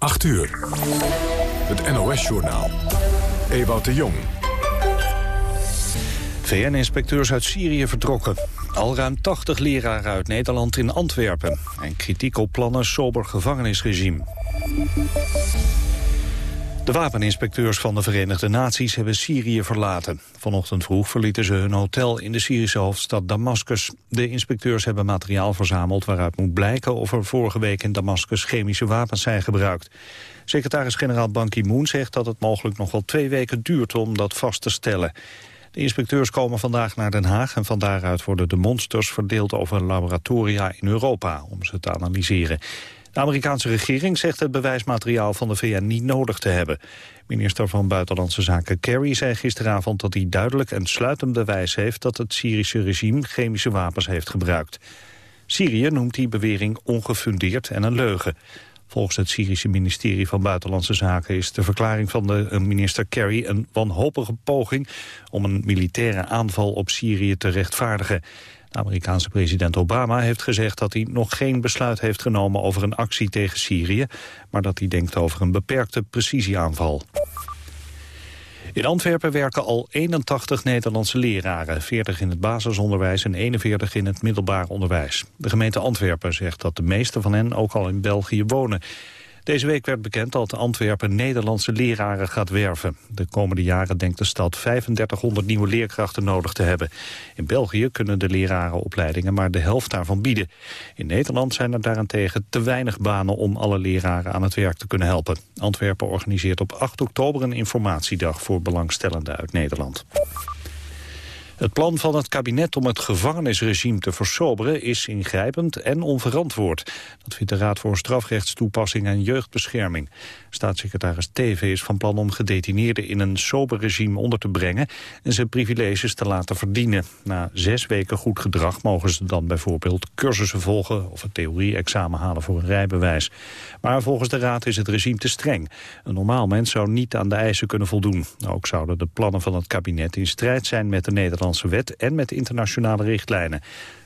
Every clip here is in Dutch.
8 uur. Het NOS-journaal. Ewout de Jong. VN-inspecteurs uit Syrië vertrokken. Al ruim 80 leraren uit Nederland in Antwerpen. En kritiek op plannen sober gevangenisregime. De wapeninspecteurs van de Verenigde Naties hebben Syrië verlaten. Vanochtend vroeg verlieten ze hun hotel in de Syrische hoofdstad Damascus. De inspecteurs hebben materiaal verzameld waaruit moet blijken of er vorige week in Damascus chemische wapens zijn gebruikt. Secretaris-generaal Ban Ki-moon zegt dat het mogelijk nog wel twee weken duurt om dat vast te stellen. De inspecteurs komen vandaag naar Den Haag en van daaruit worden de monsters verdeeld over laboratoria in Europa om ze te analyseren. De Amerikaanse regering zegt het bewijsmateriaal van de VN niet nodig te hebben. Minister van Buitenlandse Zaken Kerry zei gisteravond dat hij duidelijk en sluitend bewijs heeft dat het Syrische regime chemische wapens heeft gebruikt. Syrië noemt die bewering ongefundeerd en een leugen. Volgens het Syrische ministerie van Buitenlandse Zaken is de verklaring van de minister Kerry een wanhopige poging om een militaire aanval op Syrië te rechtvaardigen. De Amerikaanse president Obama heeft gezegd dat hij nog geen besluit heeft genomen over een actie tegen Syrië, maar dat hij denkt over een beperkte precisieaanval. In Antwerpen werken al 81 Nederlandse leraren, 40 in het basisonderwijs en 41 in het middelbaar onderwijs. De gemeente Antwerpen zegt dat de meeste van hen ook al in België wonen. Deze week werd bekend dat Antwerpen Nederlandse leraren gaat werven. De komende jaren denkt de stad 3500 nieuwe leerkrachten nodig te hebben. In België kunnen de lerarenopleidingen maar de helft daarvan bieden. In Nederland zijn er daarentegen te weinig banen om alle leraren aan het werk te kunnen helpen. Antwerpen organiseert op 8 oktober een informatiedag voor belangstellenden uit Nederland. Het plan van het kabinet om het gevangenisregime te versoberen is ingrijpend en onverantwoord. Dat vindt de Raad voor Strafrechtstoepassing en Jeugdbescherming. Staatssecretaris Teven is van plan om gedetineerden in een sober regime onder te brengen en zijn privileges te laten verdienen. Na zes weken goed gedrag mogen ze dan bijvoorbeeld cursussen volgen of een theorie-examen halen voor een rijbewijs. Maar volgens de Raad is het regime te streng. Een normaal mens zou niet aan de eisen kunnen voldoen. Ook zouden de plannen van het kabinet in strijd zijn met de Nederlandse wet en met internationale richtlijnen.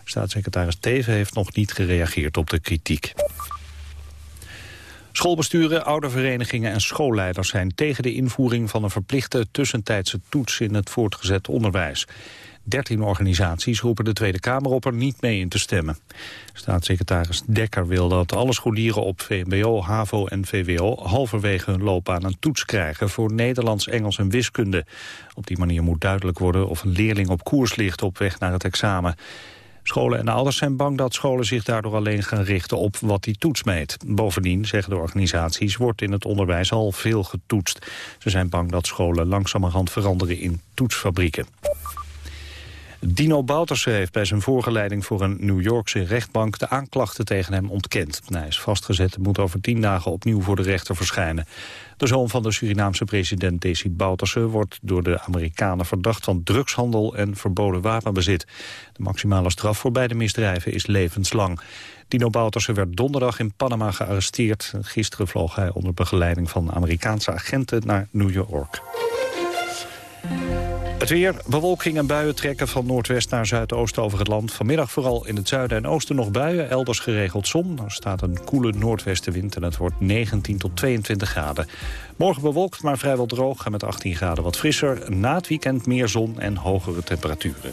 Staatssecretaris Teven heeft nog niet gereageerd op de kritiek. Schoolbesturen, ouderverenigingen en schoolleiders zijn tegen de invoering van een verplichte tussentijdse toets in het voortgezet onderwijs. 13 organisaties roepen de Tweede Kamer op er niet mee in te stemmen. Staatssecretaris Dekker wil dat alle scholieren op VMBO, HAVO en VWO... halverwege hun loopbaan een toets krijgen voor Nederlands, Engels en wiskunde. Op die manier moet duidelijk worden of een leerling op koers ligt op weg naar het examen. Scholen en ouders zijn bang dat scholen zich daardoor alleen gaan richten op wat die toets meet. Bovendien, zeggen de organisaties, wordt in het onderwijs al veel getoetst. Ze zijn bang dat scholen langzamerhand veranderen in toetsfabrieken. Dino Bouterse heeft bij zijn voorgeleiding voor een New Yorkse rechtbank de aanklachten tegen hem ontkend. Hij is vastgezet en moet over tien dagen opnieuw voor de rechter verschijnen. De zoon van de Surinaamse president Desi Bouterse wordt door de Amerikanen verdacht van drugshandel en verboden wapenbezit. De maximale straf voor beide misdrijven is levenslang. Dino Bouterse werd donderdag in Panama gearresteerd. Gisteren vloog hij onder begeleiding van Amerikaanse agenten naar New York. Het weer, bewolking en buien trekken van noordwest naar zuidoosten over het land. Vanmiddag vooral in het zuiden en oosten nog buien, elders geregeld zon. Er staat een koele noordwestenwind en het wordt 19 tot 22 graden. Morgen bewolkt, maar vrijwel droog en met 18 graden wat frisser. Na het weekend meer zon en hogere temperaturen.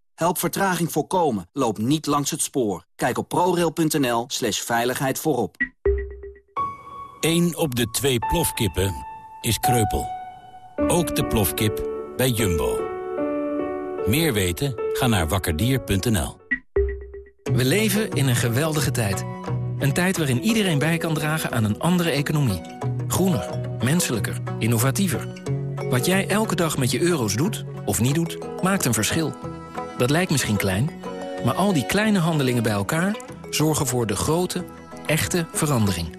Help vertraging voorkomen. Loop niet langs het spoor. Kijk op prorail.nl slash veiligheid voorop. Eén op de twee plofkippen is kreupel. Ook de plofkip bij Jumbo. Meer weten? Ga naar wakkerdier.nl. We leven in een geweldige tijd. Een tijd waarin iedereen bij kan dragen aan een andere economie. Groener, menselijker, innovatiever. Wat jij elke dag met je euro's doet, of niet doet, maakt een verschil. Dat lijkt misschien klein, maar al die kleine handelingen bij elkaar... zorgen voor de grote, echte verandering.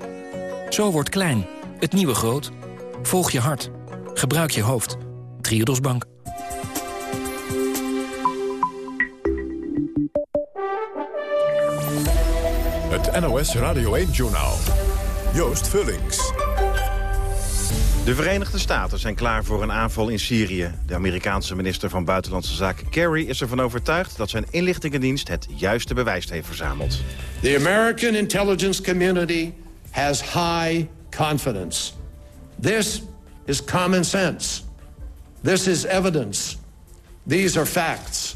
Zo wordt klein, het nieuwe groot. Volg je hart. Gebruik je hoofd. Triodos Bank. Het NOS Radio 1-journaal. Joost Vullings. De Verenigde Staten zijn klaar voor een aanval in Syrië. De Amerikaanse minister van Buitenlandse Zaken Kerry is ervan overtuigd... dat zijn inlichtingendienst het juiste bewijs heeft verzameld. The American intelligence community has high confidence. This is common sense. This is evidence. These are facts.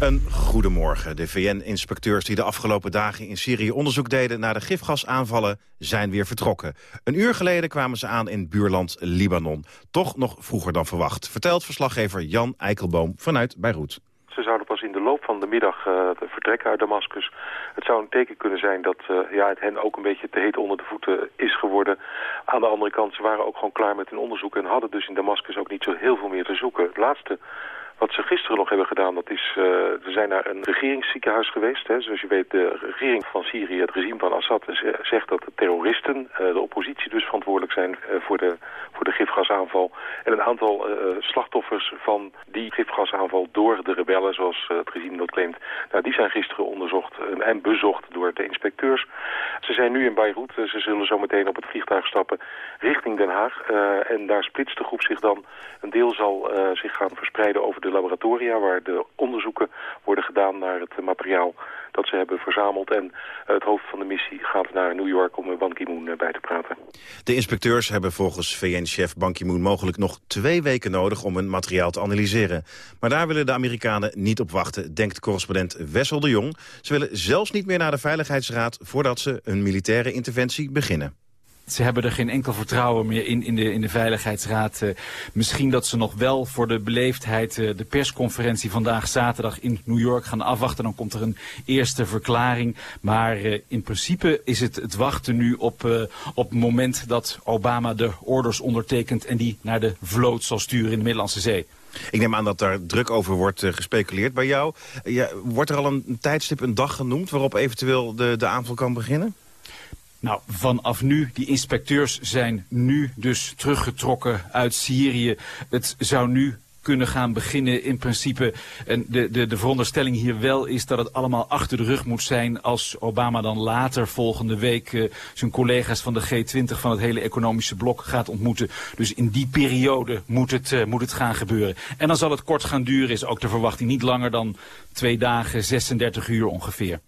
Een goedemorgen. De VN-inspecteurs die de afgelopen dagen in Syrië onderzoek deden naar de gifgasaanvallen zijn weer vertrokken. Een uur geleden kwamen ze aan in buurland Libanon. Toch nog vroeger dan verwacht, vertelt verslaggever Jan Eikelboom vanuit Beirut. Ze zouden pas in de loop van de middag uh, vertrekken uit Damascus. Het zou een teken kunnen zijn dat uh, ja, het hen ook een beetje te heet onder de voeten is geworden. Aan de andere kant, ze waren ook gewoon klaar met hun onderzoek... en hadden dus in Damascus ook niet zo heel veel meer te zoeken. Het laatste wat ze gisteren nog hebben gedaan, dat is, uh, ze zijn naar een regeringsziekenhuis geweest. Hè. Zoals je weet, de regering van Syrië, het regime van Assad, zegt dat de terroristen, uh, de oppositie dus verantwoordelijk zijn voor, de, voor de gifgasaanval. En een aantal slachtoffers van die gifgasaanval door de rebellen, zoals het regime dat claimt, nou, die zijn gisteren onderzocht en bezocht door de inspecteurs. Ze zijn nu in Beirut, ze zullen zo meteen op het vliegtuig stappen richting Den Haag. en daar splitst de groep zich dan. Een deel zal zich gaan verspreiden over de laboratoria waar de onderzoeken worden gedaan naar het materiaal dat ze hebben verzameld. En het hoofd van de missie gaat naar New York om Ban Ki-moon eh, bij te praten. De inspecteurs hebben volgens VN-chef Ban Ki-moon mogelijk nog twee weken nodig om hun materiaal te analyseren. Maar daar willen de Amerikanen niet op wachten, denkt correspondent Wessel de Jong. Ze willen zelfs niet meer naar de Veiligheidsraad voordat ze een militaire interventie beginnen. Ze hebben er geen enkel vertrouwen meer in, in, de, in de Veiligheidsraad. Uh, misschien dat ze nog wel voor de beleefdheid uh, de persconferentie vandaag zaterdag in New York gaan afwachten. Dan komt er een eerste verklaring. Maar uh, in principe is het het wachten nu op, op het moment dat Obama de orders ondertekent... en die naar de vloot zal sturen in de Middellandse Zee. Ik neem aan dat daar druk over wordt gespeculeerd bij jou. Ja, wordt er al een tijdstip, een dag genoemd waarop eventueel de, de aanval kan beginnen? Nou, vanaf nu, die inspecteurs zijn nu dus teruggetrokken uit Syrië. Het zou nu kunnen gaan beginnen in principe. En de, de, de veronderstelling hier wel is dat het allemaal achter de rug moet zijn... als Obama dan later volgende week uh, zijn collega's van de G20... van het hele economische blok gaat ontmoeten. Dus in die periode moet het, uh, moet het gaan gebeuren. En dan zal het kort gaan duren, is ook de verwachting. Niet langer dan twee dagen, 36 uur ongeveer.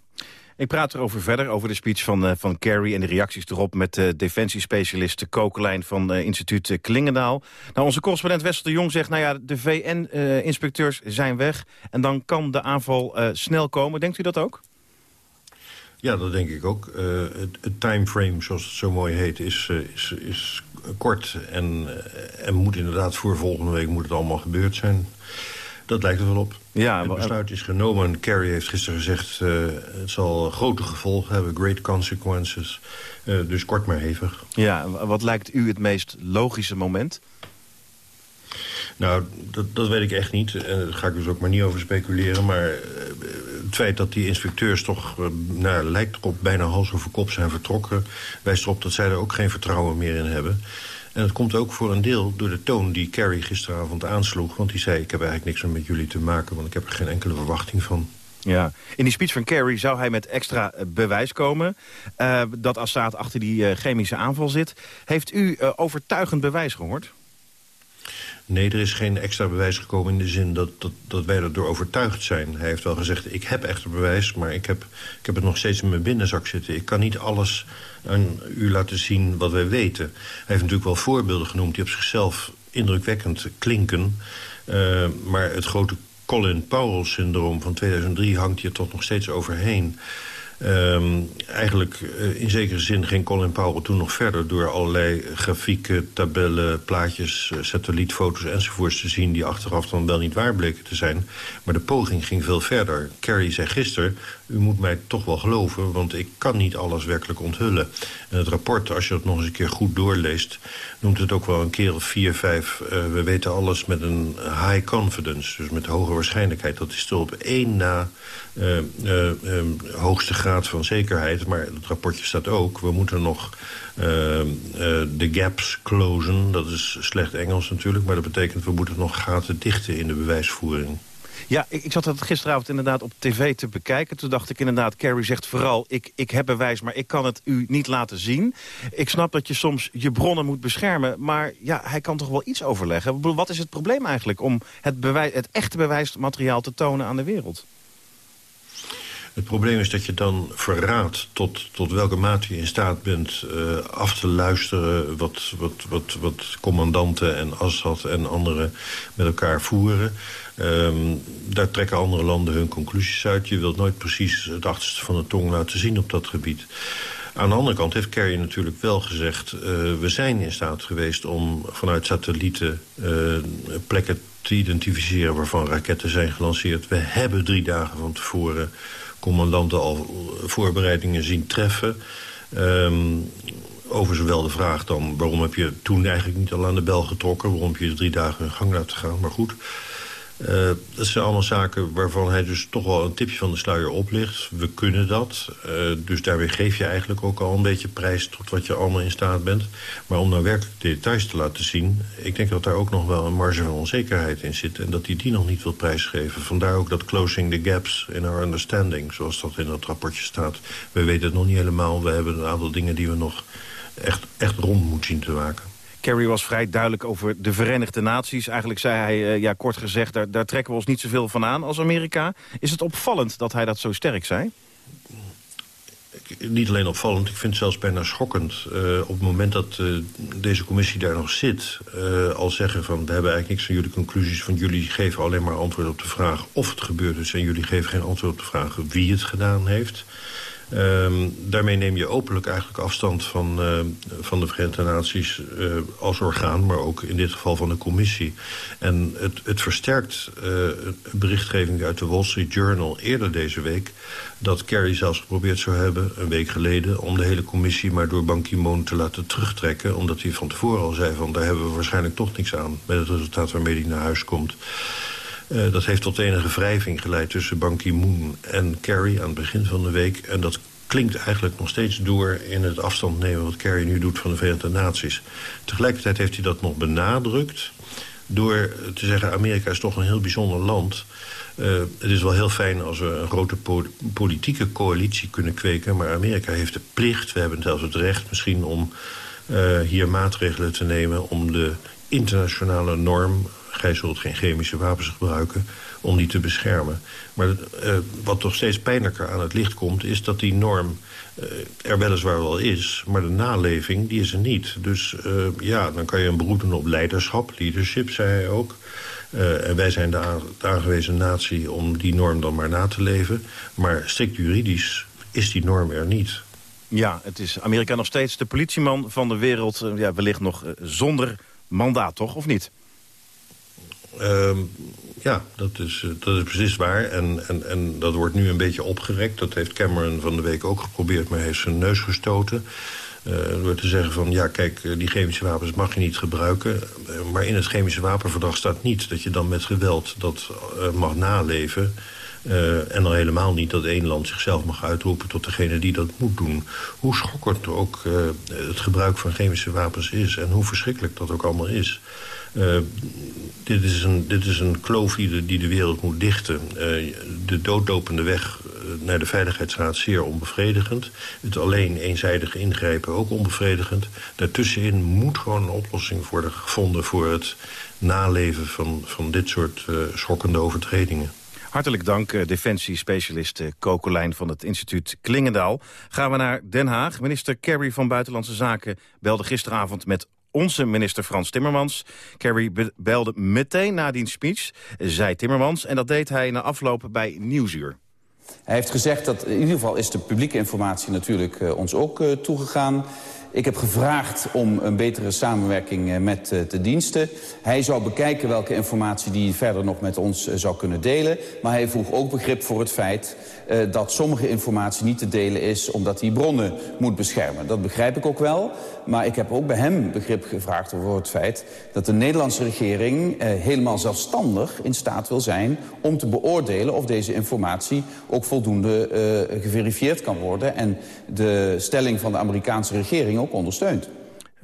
Ik praat erover verder, over de speech van, uh, van Kerry... en de reacties erop met de uh, defensiespecialist Kokelijn van uh, instituut Klingendaal. Nou, onze correspondent Wessel de Jong zegt... nou ja, de VN-inspecteurs zijn weg en dan kan de aanval snel komen. Denkt u dat ook? Ja, dat denk ik ook. het, het timeframe, zoals het zo mooi heet, is, is, is kort... En, en moet inderdaad voor volgende week moet het allemaal gebeurd zijn... Dat lijkt er wel op. Ja, het besluit is genomen. Kerry heeft gisteren gezegd... Uh, het zal grote gevolgen hebben, great consequences. Uh, dus kort maar hevig. Ja, wat lijkt u het meest logische moment? Nou, dat, dat weet ik echt niet. En daar ga ik dus ook maar niet over speculeren. Maar het feit dat die inspecteurs toch, nou, lijkt erop, bijna hals over kop zijn vertrokken... wijst erop dat zij er ook geen vertrouwen meer in hebben. En dat komt ook voor een deel door de toon die Kerry gisteravond aansloeg. Want die zei, ik heb eigenlijk niks meer met jullie te maken... want ik heb er geen enkele verwachting van. Ja, in die speech van Kerry zou hij met extra eh, bewijs komen... Uh, dat Assad achter die uh, chemische aanval zit. Heeft u overtuigend bewijs gehoord? Nee, er is geen extra bewijs gekomen in de zin dat, dat, dat wij erdoor overtuigd zijn. Hij heeft wel gezegd, ik heb echter bewijs, maar ik heb, ik heb het nog steeds in mijn binnenzak zitten. Ik kan niet alles aan u laten zien wat wij weten. Hij heeft natuurlijk wel voorbeelden genoemd die op zichzelf indrukwekkend klinken. Uh, maar het grote Colin Powell-syndroom van 2003 hangt hier toch nog steeds overheen. Ehm, eigenlijk uh, in zekere zin ging Colin Powell toen nog verder... door allerlei grafieken, tabellen, plaatjes, uh, satellietfoto's enzovoorts te zien... die achteraf dan wel niet waar bleken te zijn. Maar de poging ging veel verder. Kerry zei gisteren, u moet mij toch wel geloven... want ik kan niet alles werkelijk onthullen. En het rapport, als je het nog eens een keer goed doorleest... noemt het ook wel een keer of vier, vijf... Uh, we weten alles met een high confidence, dus met hoge waarschijnlijkheid. Dat is toch op één na uh, hoogste graad van zekerheid. Maar het rapportje staat ook, we moeten nog de gaps closen. Dat is slecht Engels natuurlijk, maar dat betekent... we moeten nog gaten dichten in de bewijsvoering. Ja, ik, ik zat dat gisteravond inderdaad op tv te bekijken. Toen dacht ik inderdaad, Carrie zegt vooral... Ik, ik heb bewijs, maar ik kan het u niet laten zien. Ik snap dat je soms je bronnen moet beschermen... maar ja, hij kan toch wel iets overleggen? Wat is het probleem eigenlijk om het, het echte bewijsmateriaal te tonen aan de wereld? Het probleem is dat je dan verraadt tot, tot welke mate je in staat bent uh, af te luisteren... Wat, wat, wat, wat commandanten en Assad en anderen met elkaar voeren. Um, daar trekken andere landen hun conclusies uit. Je wilt nooit precies het achterste van de tong laten zien op dat gebied. Aan de andere kant heeft Kerry natuurlijk wel gezegd... Uh, we zijn in staat geweest om vanuit satellieten uh, plekken te identificeren... waarvan raketten zijn gelanceerd. We hebben drie dagen van tevoren commandanten al voorbereidingen zien treffen. Um, overigens wel de vraag dan... waarom heb je toen eigenlijk niet al aan de bel getrokken? Waarom heb je drie dagen in gang laten gaan? Maar goed... Uh, dat zijn allemaal zaken waarvan hij dus toch wel een tipje van de sluier oplicht. We kunnen dat. Uh, dus daarmee geef je eigenlijk ook al een beetje prijs tot wat je allemaal in staat bent. Maar om nou werkelijk details te laten zien... ik denk dat daar ook nog wel een marge van onzekerheid in zit... en dat hij die nog niet wil prijsgeven. Vandaar ook dat closing the gaps in our understanding... zoals dat in dat rapportje staat. We weten het nog niet helemaal. We hebben een aantal dingen die we nog echt, echt rond moeten zien te maken. Kerry was vrij duidelijk over de Verenigde Naties. Eigenlijk zei hij, uh, ja, kort gezegd, daar, daar trekken we ons niet zoveel van aan als Amerika. Is het opvallend dat hij dat zo sterk zei? Niet alleen opvallend, ik vind het zelfs bijna schokkend. Uh, op het moment dat uh, deze commissie daar nog zit... Al zeggen van, we hebben eigenlijk niks van jullie conclusies... van jullie geven alleen maar antwoord op de vraag of het gebeurd is... en jullie geven geen antwoord op de vraag wie het gedaan heeft... Um, daarmee neem je openlijk eigenlijk afstand van, uh, van de Verenigde Naties uh, als orgaan... maar ook in dit geval van de commissie. En het, het versterkt uh, berichtgeving uit de Wall Street Journal eerder deze week... dat Kerry zelfs geprobeerd zou hebben, een week geleden... om de hele commissie maar door Ban Ki-moon te laten terugtrekken... omdat hij van tevoren al zei van daar hebben we waarschijnlijk toch niks aan... met het resultaat waarmee hij naar huis komt... Uh, dat heeft tot enige wrijving geleid tussen Ban Ki-moon en Kerry aan het begin van de week. En dat klinkt eigenlijk nog steeds door in het afstand nemen... wat Kerry nu doet van de Verenigde Naties. Tegelijkertijd heeft hij dat nog benadrukt... door te zeggen, Amerika is toch een heel bijzonder land... Uh, het is wel heel fijn als we een grote po politieke coalitie kunnen kweken... maar Amerika heeft de plicht, we hebben zelfs het recht misschien... om uh, hier maatregelen te nemen om de internationale norm gij zult geen chemische wapens gebruiken om die te beschermen. Maar uh, wat toch steeds pijnlijker aan het licht komt... is dat die norm uh, er weliswaar wel is, maar de naleving die is er niet. Dus uh, ja, dan kan je een beroep doen op leiderschap, leadership, zei hij ook. en wij zijn de, de aangewezen natie om die norm dan maar na te leven. Maar strikt juridisch is die norm er niet. Ja, het is Amerika nog steeds de politieman van de wereld. ja, wellicht nog zonder mandaat, toch? Of niet? Uh, ja, dat is, dat is precies waar. En, en, en dat wordt nu een beetje opgerekt. Dat heeft Cameron van de week ook geprobeerd, maar hij heeft zijn neus gestoten. Uh, door te zeggen van, ja kijk, die chemische wapens mag je niet gebruiken. Maar in het chemische wapenverdrag staat niet dat je dan met geweld dat mag naleven. En dan helemaal niet dat één land zichzelf mag uitroepen tot degene die dat moet doen. Hoe schokkend ook het gebruik van chemische wapens is en hoe verschrikkelijk dat ook allemaal is. Uh, dit, is een, dit is een kloof die de, wereld moet dichten. Uh, de doodlopende weg naar de Veiligheidsraad zeer onbevredigend. Het alleen eenzijdig ingrijpen ook onbevredigend. Daartussenin moet gewoon een oplossing worden gevonden... voor het naleven van, van dit soort schokkende overtredingen. Hartelijk dank, defensiespecialist uh, Kokolijn van het instituut Klingendaal. Gaan we naar Den Haag. Minister Kerry van Buitenlandse Zaken belde gisteravond met onze minister Frans Timmermans. Kerry belde meteen na die speech, zei Timmermans. En dat deed hij na afloop bij Nieuwsuur. Hij heeft gezegd dat in ieder geval is de publieke informatie natuurlijk uh, ons ook uh, toegegaan. Ik heb gevraagd om een betere samenwerking uh, met de diensten. Hij zou bekijken welke informatie die verder nog met ons zou kunnen delen. Maar hij vroeg ook begrip voor het feit dat sommige informatie niet te delen is... omdat hij bronnen moet beschermen. Dat begrijp ik ook wel. Maar ik heb ook bij hem begrip gevraagd over het feit... dat de Nederlandse regering helemaal zelfstandig in staat wil zijn... om te beoordelen of deze informatie ook voldoende geverifieerd kan worden... en de stelling van de Amerikaanse regering ook ondersteunt.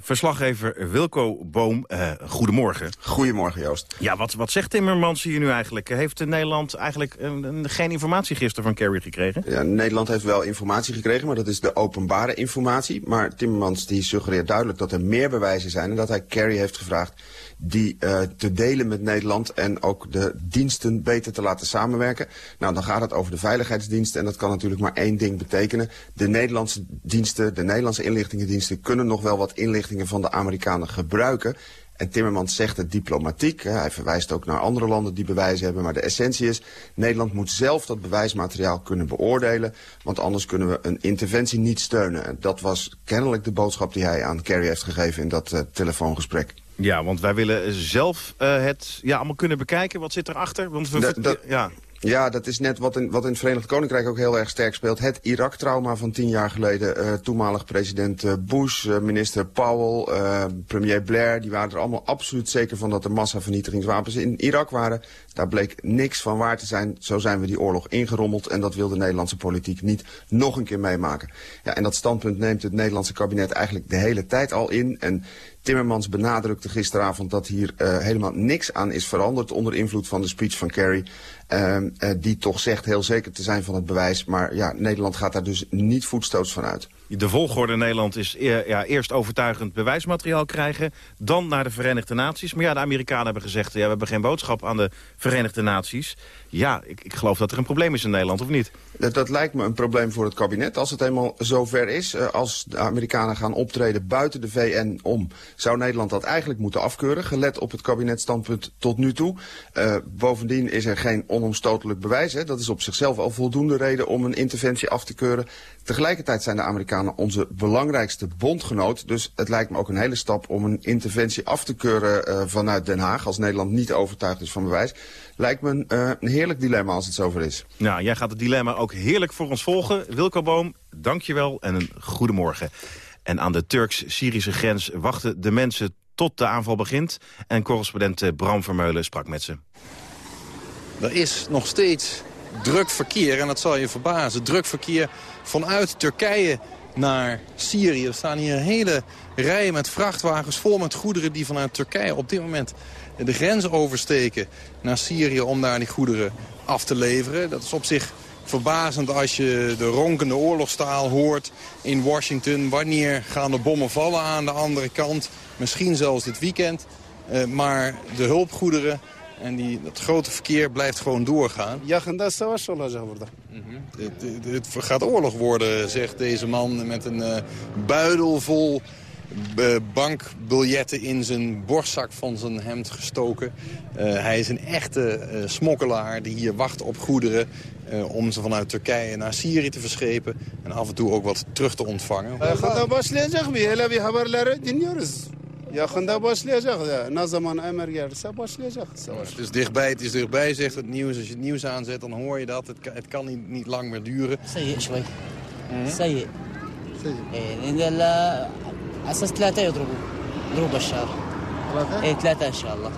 Verslaggever Wilco Boom, uh, goedemorgen. Goedemorgen, Joost. Ja, wat, wat zegt Timmermans hier nu eigenlijk? Heeft Nederland eigenlijk uh, geen informatie gisteren van Kerry gekregen? Ja, Nederland heeft wel informatie gekregen, maar dat is de openbare informatie. Maar Timmermans die suggereert duidelijk dat er meer bewijzen zijn... en dat hij Kerry heeft gevraagd die uh, te delen met Nederland en ook de diensten beter te laten samenwerken. Nou, dan gaat het over de veiligheidsdiensten en dat kan natuurlijk maar één ding betekenen. De Nederlandse diensten, de Nederlandse inlichtingendiensten kunnen nog wel wat inlichtingen van de Amerikanen gebruiken. En Timmermans zegt het diplomatiek. Hè. Hij verwijst ook naar andere landen die bewijzen hebben. Maar de essentie is, Nederland moet zelf dat bewijsmateriaal kunnen beoordelen. Want anders kunnen we een interventie niet steunen. En dat was kennelijk de boodschap die hij aan Kerry heeft gegeven in dat uh, telefoongesprek. Ja, want wij willen zelf uh, het ja, allemaal kunnen bekijken. Wat zit erachter? Want we, dat, dat, ja. Ja, dat is net wat in, wat in het Verenigd Koninkrijk ook heel erg sterk speelt. Het Irak-trauma van tien jaar geleden. Uh, toenmalig president uh, Bush, minister Powell, premier Blair... die waren er allemaal absoluut zeker van dat er massavernietigingswapens in Irak waren. Daar bleek niks van waar te zijn. Zo zijn we die oorlog ingerommeld. En dat wil de Nederlandse politiek niet nog een keer meemaken. Ja, en dat standpunt neemt het Nederlandse kabinet eigenlijk de hele tijd al in. En Timmermans benadrukte gisteravond dat hier uh, helemaal niks aan is veranderd... onder invloed van de speech van Kerry. Uh, uh, die toch zegt heel zeker te zijn van het bewijs. Maar ja, Nederland gaat daar dus niet voetstoots van uit. De volgorde Nederland is ja, eerst overtuigend bewijsmateriaal krijgen... dan naar de Verenigde Naties. Maar ja, de Amerikanen hebben gezegd... Ja, we hebben geen boodschap aan de Verenigde Naties. Ja, ik, ik geloof dat er een probleem is in Nederland, of niet? Dat, dat lijkt me een probleem voor het kabinet. Als het eenmaal zover is, uh, als de Amerikanen gaan optreden buiten de VN om... zou Nederland dat eigenlijk moeten afkeuren, gelet op het kabinetstandpunt tot nu toe. Uh, bovendien is er geen onomstotelijk bewijs. Hè. Dat is op zichzelf al voldoende reden om een interventie af te keuren. Tegelijkertijd zijn de Amerikanen onze belangrijkste bondgenoot. Dus het lijkt me ook een hele stap om een interventie af te keuren uh, vanuit Den Haag... als Nederland niet overtuigd is van bewijs. Lijkt me een, uh, een heerlijk dilemma als het zover is. Nou, jij gaat het dilemma ook heerlijk voor ons volgen. Wilco Boom, dank je wel en een goedemorgen. En aan de Turks-Syrische grens wachten de mensen tot de aanval begint. En correspondent Bram Vermeulen sprak met ze. Er is nog steeds druk verkeer, en dat zal je verbazen. Druk verkeer vanuit Turkije naar Syrië. Er staan hier hele rijen met vrachtwagens vol met goederen... die vanuit Turkije op dit moment de grens oversteken naar Syrië... om daar die goederen af te leveren. Dat is op zich verbazend als je de ronkende oorlogstaal hoort in Washington. Wanneer gaan de bommen vallen aan de andere kant? Misschien zelfs dit weekend. Uh, maar de hulpgoederen en die, dat grote verkeer blijft gewoon doorgaan. Mm -hmm. het, het, het, gaat oorlog worden, zegt deze man met een uh, buidel vol eh, bankbiljetten in zijn borstzak van zijn hemd gestoken. Eh, hij is een echte eh, smokkelaar die hier wacht op goederen... Om ze vanuit Turkije naar Syrië te verschepen... en af en toe ook wat terug te ontvangen. Ja, Het is dichtbij, het is dichtbij, zegt het nieuws. Als je het nieuws aanzet, dan hoor je dat. Het kan, het kan niet, niet lang meer duren. Zeg je, Zeg je. لان اساس ثلاثه يضربوا ضرب الشهر ايه ثلاثه ان شاء الله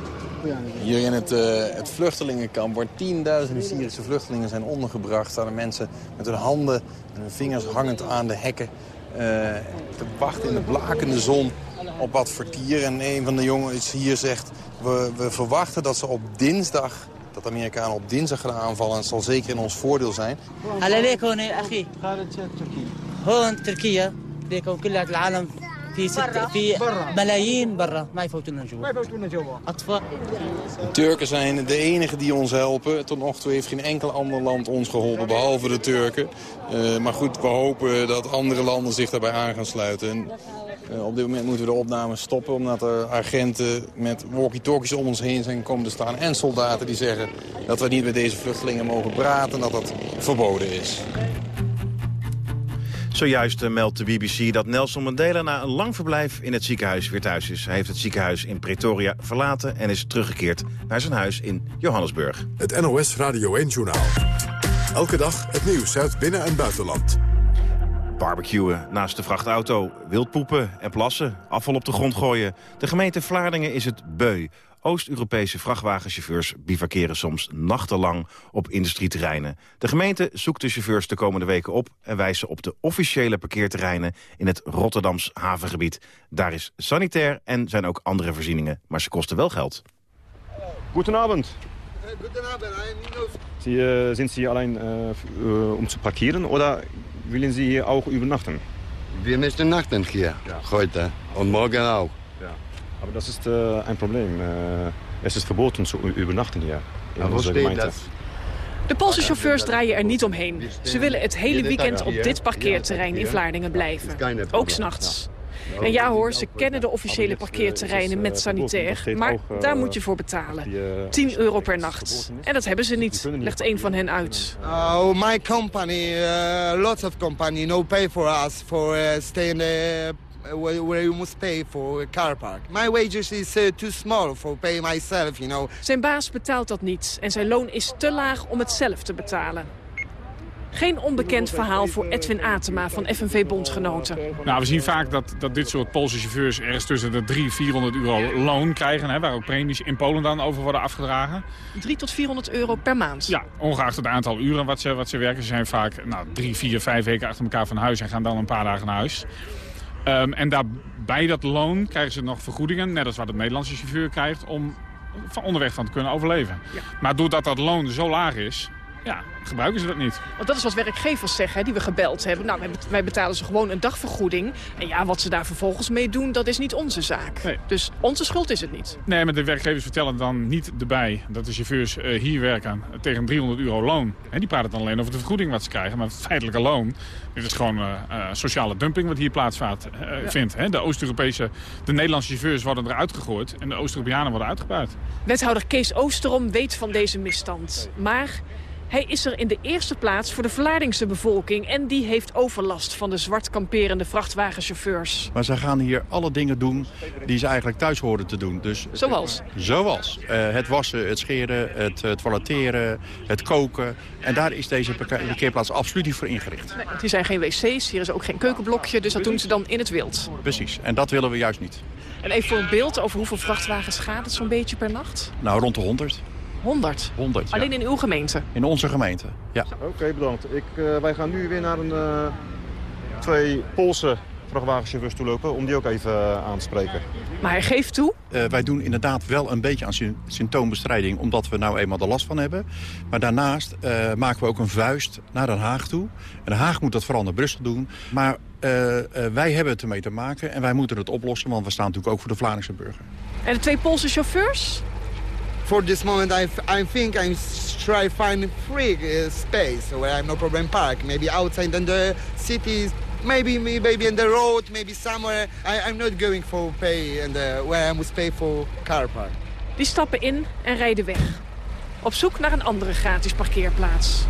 Hier in het, uh, het vluchtelingenkamp, waar tienduizenden Syrische vluchtelingen zijn ondergebracht... staan er mensen met hun handen en hun vingers hangend aan de hekken... Uh, te wachten in de blakende zon op wat vertier. En een van de jongens hier zegt, we, we verwachten dat ze op dinsdag dat de Amerikanen op dinsdag gaan aanvallen. En het zal zeker in ons voordeel zijn. في ست في ملايين برا ما يفوتونا جوا ما يفوتونا جوا اطفال De Turken zijn de enigen die ons helpen. Tot nog toe heeft geen enkel ander land ons geholpen, behalve de Turken. Uh, maar goed, we hopen dat andere landen zich daarbij aan gaan sluiten. En, uh, op dit moment moeten we de opname stoppen... omdat er agenten met walkie-talkies om ons heen zijn komen te staan... en soldaten die zeggen dat we niet met deze vluchtelingen mogen praten... en dat dat verboden is. Zojuist meldt de BBC dat Nelson Mandela na een lang verblijf in het ziekenhuis weer thuis is. Hij heeft het ziekenhuis in Pretoria verlaten en is teruggekeerd naar zijn huis in Johannesburg. Het NOS Radio 1-journaal. Elke dag het nieuws uit binnen- en buitenland. Barbecuen naast de vrachtauto, wildpoepen en plassen, afval op de grond gooien. De gemeente Vlaardingen is het beu. Oost-Europese vrachtwagenchauffeurs bivakeren soms nachtenlang op industrieterreinen. De gemeente zoekt de chauffeurs de komende weken op... en wijst ze op de officiële parkeerterreinen in het Rotterdams havengebied. Daar is sanitair en zijn ook andere voorzieningen, maar ze kosten wel geld. Goedenavond. Sie, äh, sind Sie allein äh, um zu parkieren oder willen Sie hier auch übernachten? Wir möchten nachten hier, ja. heute und morgen auch. Ja. Aber das ist äh, ein Problem. Äh, es ist verboten zu übernachten hier in das? De Poolse chauffeurs draaien er niet omheen. Ze willen het hele weekend op dit parkeerterrein in Vlaardingen blijven. Ook s'nachts. En ja hoor, ze kennen de officiële parkeerterreinen met sanitair. Maar daar moet je voor betalen. 10 euro per nacht. En dat hebben ze niet, legt een van hen uit. Uh, my company, uh, lots of company, no pay for us for uh, staying where, you must pay for a car park. My wages is uh, too small for pay myself, you know. Zijn baas betaalt dat niet en zijn loon is te laag om het zelf te betalen. Geen onbekend verhaal voor Edwin Atema van FNV Bondgenoten. Nou, we zien vaak dat, dat dit soort Poolse chauffeurs ergens tussen de 300 400 euro loon krijgen. Hè, waar ook premies in Polen dan over worden afgedragen. 3 tot 400 euro per maand? Ja, ongeacht het aantal uren wat ze, wat ze werken. Ze zijn vaak nou, drie, vier, vijf weken achter elkaar van huis en gaan dan een paar dagen naar huis. Um, en daarbij dat loon krijgen ze nog vergoedingen, net als wat de Nederlandse chauffeur krijgt, om van onderweg van te kunnen overleven. Ja. Maar doordat dat loon zo laag is, ja, gebruiken ze dat niet. Want dat is wat werkgevers zeggen, hè, die we gebeld hebben. Nou, wij betalen ze gewoon een dagvergoeding. En ja, wat ze daar vervolgens mee doen, dat is niet onze zaak. Nee. Dus onze schuld is het niet. Nee, maar de werkgevers vertellen dan niet erbij dat de chauffeurs uh, hier werken tegen 300 euro loon. Die praten dan alleen over de vergoeding wat ze krijgen. Maar het feitelijke loon, dit is gewoon uh, uh, sociale dumping wat hier plaatsvindt. Ja. De Oost-Europese, de Nederlandse chauffeurs worden eruit gegooid en de Oost-Europeanen worden uitgebuit. Wethouder Kees Oosterom weet van deze misstand. Maar hij is er in de eerste plaats voor de Vlaardingse bevolking... en die heeft overlast van de zwart kamperende vrachtwagenchauffeurs. Maar ze gaan hier alle dingen doen die ze eigenlijk thuis horen te doen. Dus, zoals? Zoals. Uh, het wassen, het scheren, het, het toiletteren, het koken. En daar is deze parkeerplaats absoluut niet voor ingericht. Nee, hier zijn geen wc's, hier is ook geen keukenblokje... dus dat doen ze dan in het wild. Precies, en dat willen we juist niet. En even voor een beeld over hoeveel vrachtwagens gaat het zo'n beetje per nacht? Nou, rond de 100. 100? 100, Alleen in uw gemeente? In onze gemeente, ja. Oké, okay, bedankt. Ik, uh, wij gaan nu weer naar een, uh, twee Poolse vrachtwagenchauffeurs toelopen... om die ook even uh, aan te spreken. Maar hij geeft toe? wij doen inderdaad wel een beetje aan sy symptoombestrijding... omdat we nou eenmaal er last van hebben. Maar daarnaast maken we ook een vuist naar Den Haag toe. En Den Haag moet dat vooral naar Brussel doen. Maar wij hebben het ermee te maken en wij moeten het oplossen... want we staan natuurlijk ook voor de Vlaamse burger. En de twee Poolse chauffeurs? For this moment, I, I think I'm try find free uh, space where I'm no problem park. Maybe outside in the cities, maybe maybe in the road, maybe somewhere. I, I'm not going for pay and where I must pay for car park. Die stappen in en rijden weg. Op zoek naar een andere gratis parkeerplaats.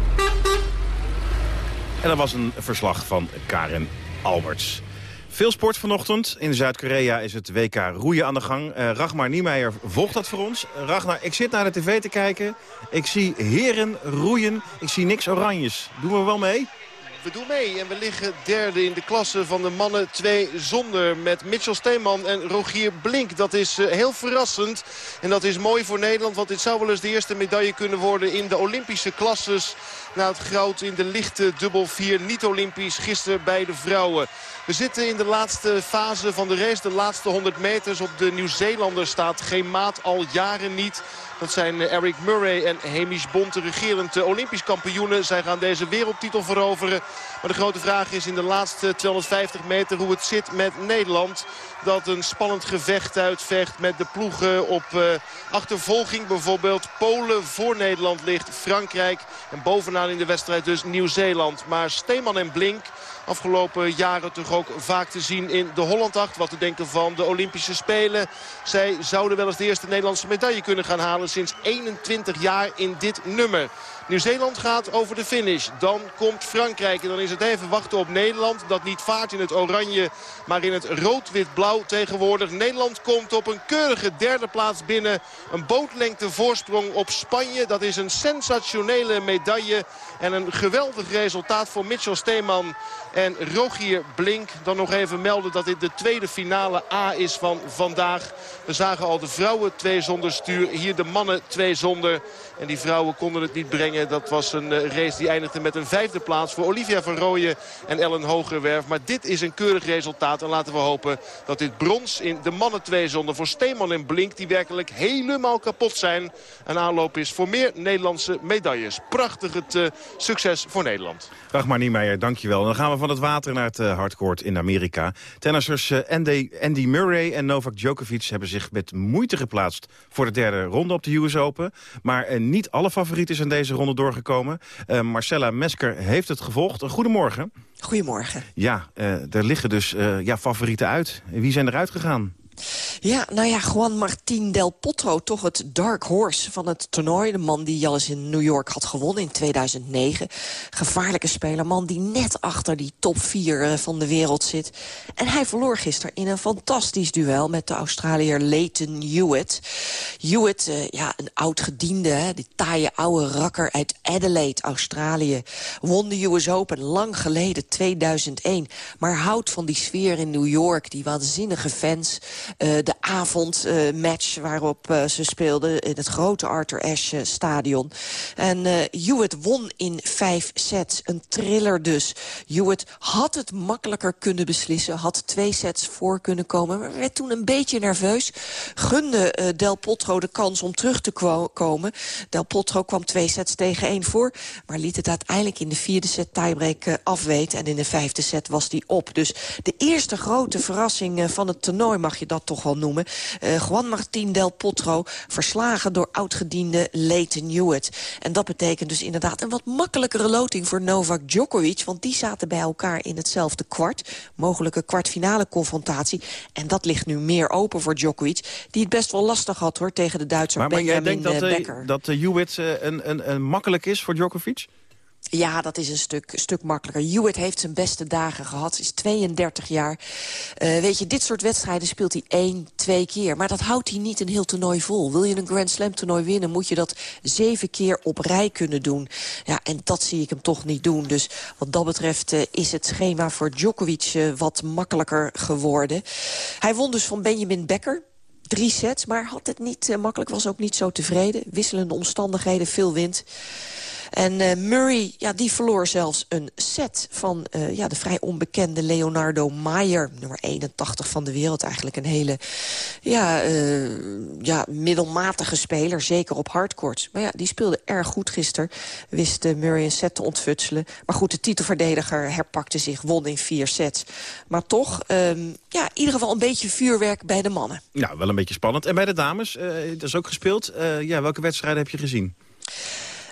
En dat was een verslag van Karen Alberts. Veel sport vanochtend. In Zuid-Korea is het WK roeien aan de gang. Uh, Ragmar Niemeyer volgt dat voor ons. Uh, Ragnar, ik zit naar de tv te kijken. Ik zie heren roeien. Ik zie niks oranjes. Doen we wel mee? We doen mee en we liggen derde in de klasse van de mannen twee zonder. Met Mitchell Steeman en Rogier Blink. Dat is uh, heel verrassend. En dat is mooi voor Nederland. Want dit zou wel eens de eerste medaille kunnen worden in de Olympische klasses. Na het goud in de lichte dubbel 4 niet-Olympisch gisteren bij de vrouwen. We zitten in de laatste fase van de race. De laatste 100 meters op de Nieuw-Zeelander staat geen maat al jaren niet. Dat zijn Eric Murray en Hamish Bond, de regerend Olympisch kampioenen. Zij gaan deze wereldtitel veroveren. Maar de grote vraag is in de laatste 250 meter hoe het zit met Nederland dat een spannend gevecht uitvecht met de ploegen op uh, achtervolging. Bijvoorbeeld Polen voor Nederland ligt, Frankrijk en bovenaan in de wedstrijd dus Nieuw-Zeeland. Maar Steeman en Blink afgelopen jaren toch ook vaak te zien in de Hollandacht. Wat te denken van de Olympische Spelen. Zij zouden wel eens de eerste Nederlandse medaille kunnen gaan halen sinds 21 jaar in dit nummer. Nieuw-Zeeland gaat over de finish. Dan komt Frankrijk en dan is het even wachten op Nederland. Dat niet vaart in het oranje, maar in het rood-wit-blauw tegenwoordig. Nederland komt op een keurige derde plaats binnen. Een bootlengte voorsprong op Spanje. Dat is een sensationele medaille. En een geweldig resultaat voor Mitchell Steeman en Rogier Blink. Dan nog even melden dat dit de tweede finale A is van vandaag. We zagen al de vrouwen twee zonder stuur. Hier de mannen twee zonder. En die vrouwen konden het niet brengen. Dat was een eh, race die eindigde met een vijfde plaats voor Olivia van Rooyen en Ellen Hogerwerf. Maar dit is een keurig resultaat. En laten we hopen dat dit brons in de mannen twee zonder voor Steeman en Blink... die werkelijk helemaal kapot zijn. Een aanloop is voor meer Nederlandse medailles. Prachtig het uh, succes voor Nederland. Ragmar Niemeyer, dankjewel. Dan gaan we van het water naar het uh, hardcourt in Amerika. Tennissers uh, Andy, Andy, Murray en Novak Djokovic hebben zich met moeite geplaatst... voor de derde ronde op de US Open. Maar uh, niet alle favorieten zijn deze ronde doorgekomen. Marcella Mesker heeft het gevolgd. Goedemorgen. Goedemorgen. Ja, er liggen dus ja, favorieten uit. Wie zijn eruit gegaan? Ja, nou ja, Juan Martín del Potro, toch het dark horse van het toernooi. De man die al eens in New York had gewonnen in 2009. Gevaarlijke speler, man die net achter die top 4 eh, van de wereld zit. En hij verloor gisteren in een fantastisch duel met de Australiër Leighton Hewitt. Hewitt, uh, ja, een oud gediende, hè, die taaie oude rakker uit Adelaide, Australië. Won de US Open lang geleden, 2001. Maar houdt van die sfeer in New York, die waanzinnige fans... Uh, de avondmatch uh, waarop uh, ze speelden in het grote Arthur Ashe stadion. En Hewitt won in vijf sets. Een thriller dus. Hewitt had het makkelijker kunnen beslissen. Had twee sets voor kunnen komen. Maar werd toen een beetje nerveus. Gunde Del Potro de kans om terug te komen. Del Potro kwam twee sets tegen één voor. Maar liet het uiteindelijk in de vierde set tiebreak afweten. En in de vijfde set was die op. Dus de eerste grote verrassing van het toernooi mag je dat toch wel noemen. Uh, Juan Martín del Potro, verslagen door oudgediende Leighton Hewitt. En dat betekent dus inderdaad een wat makkelijkere loting voor Novak Djokovic. Want die zaten bij elkaar in hetzelfde kwart. Mogelijke kwartfinale confrontatie. En dat ligt nu meer open voor Djokovic. Die het best wel lastig had hoor tegen de Duitser maar, maar Benjamin jij denkt dat, Becker. Uh, dat uh, Hewitt een, een, een makkelijk is voor Djokovic? Ja, dat is een stuk, stuk makkelijker. Hewitt heeft zijn beste dagen gehad, is 32 jaar. Uh, weet je, dit soort wedstrijden speelt hij één, twee keer. Maar dat houdt hij niet een heel toernooi vol. Wil je een Grand Slam toernooi winnen, moet je dat zeven keer op rij kunnen doen. Ja, en dat zie ik hem toch niet doen. Dus wat dat betreft uh, is het schema voor Djokovic uh, wat makkelijker geworden. Hij won dus van Benjamin Becker, drie sets, maar had het niet makkelijk, was ook niet zo tevreden. Wisselende omstandigheden, veel wind. En uh, Murray, ja, die verloor zelfs een set van uh, ja, de vrij onbekende Leonardo Maier. Nummer 81 van de wereld. Eigenlijk een hele ja, uh, ja, middelmatige speler. Zeker op hardcourt. Maar ja, die speelde erg goed gisteren. Wist Murray een set te ontfutselen. Maar goed, de titelverdediger herpakte zich. Won in vier sets. Maar toch, um, ja, in ieder geval een beetje vuurwerk bij de mannen. Nou, wel een beetje spannend. En bij de dames, dat is ook gespeeld. ja, welke wedstrijden heb je gezien?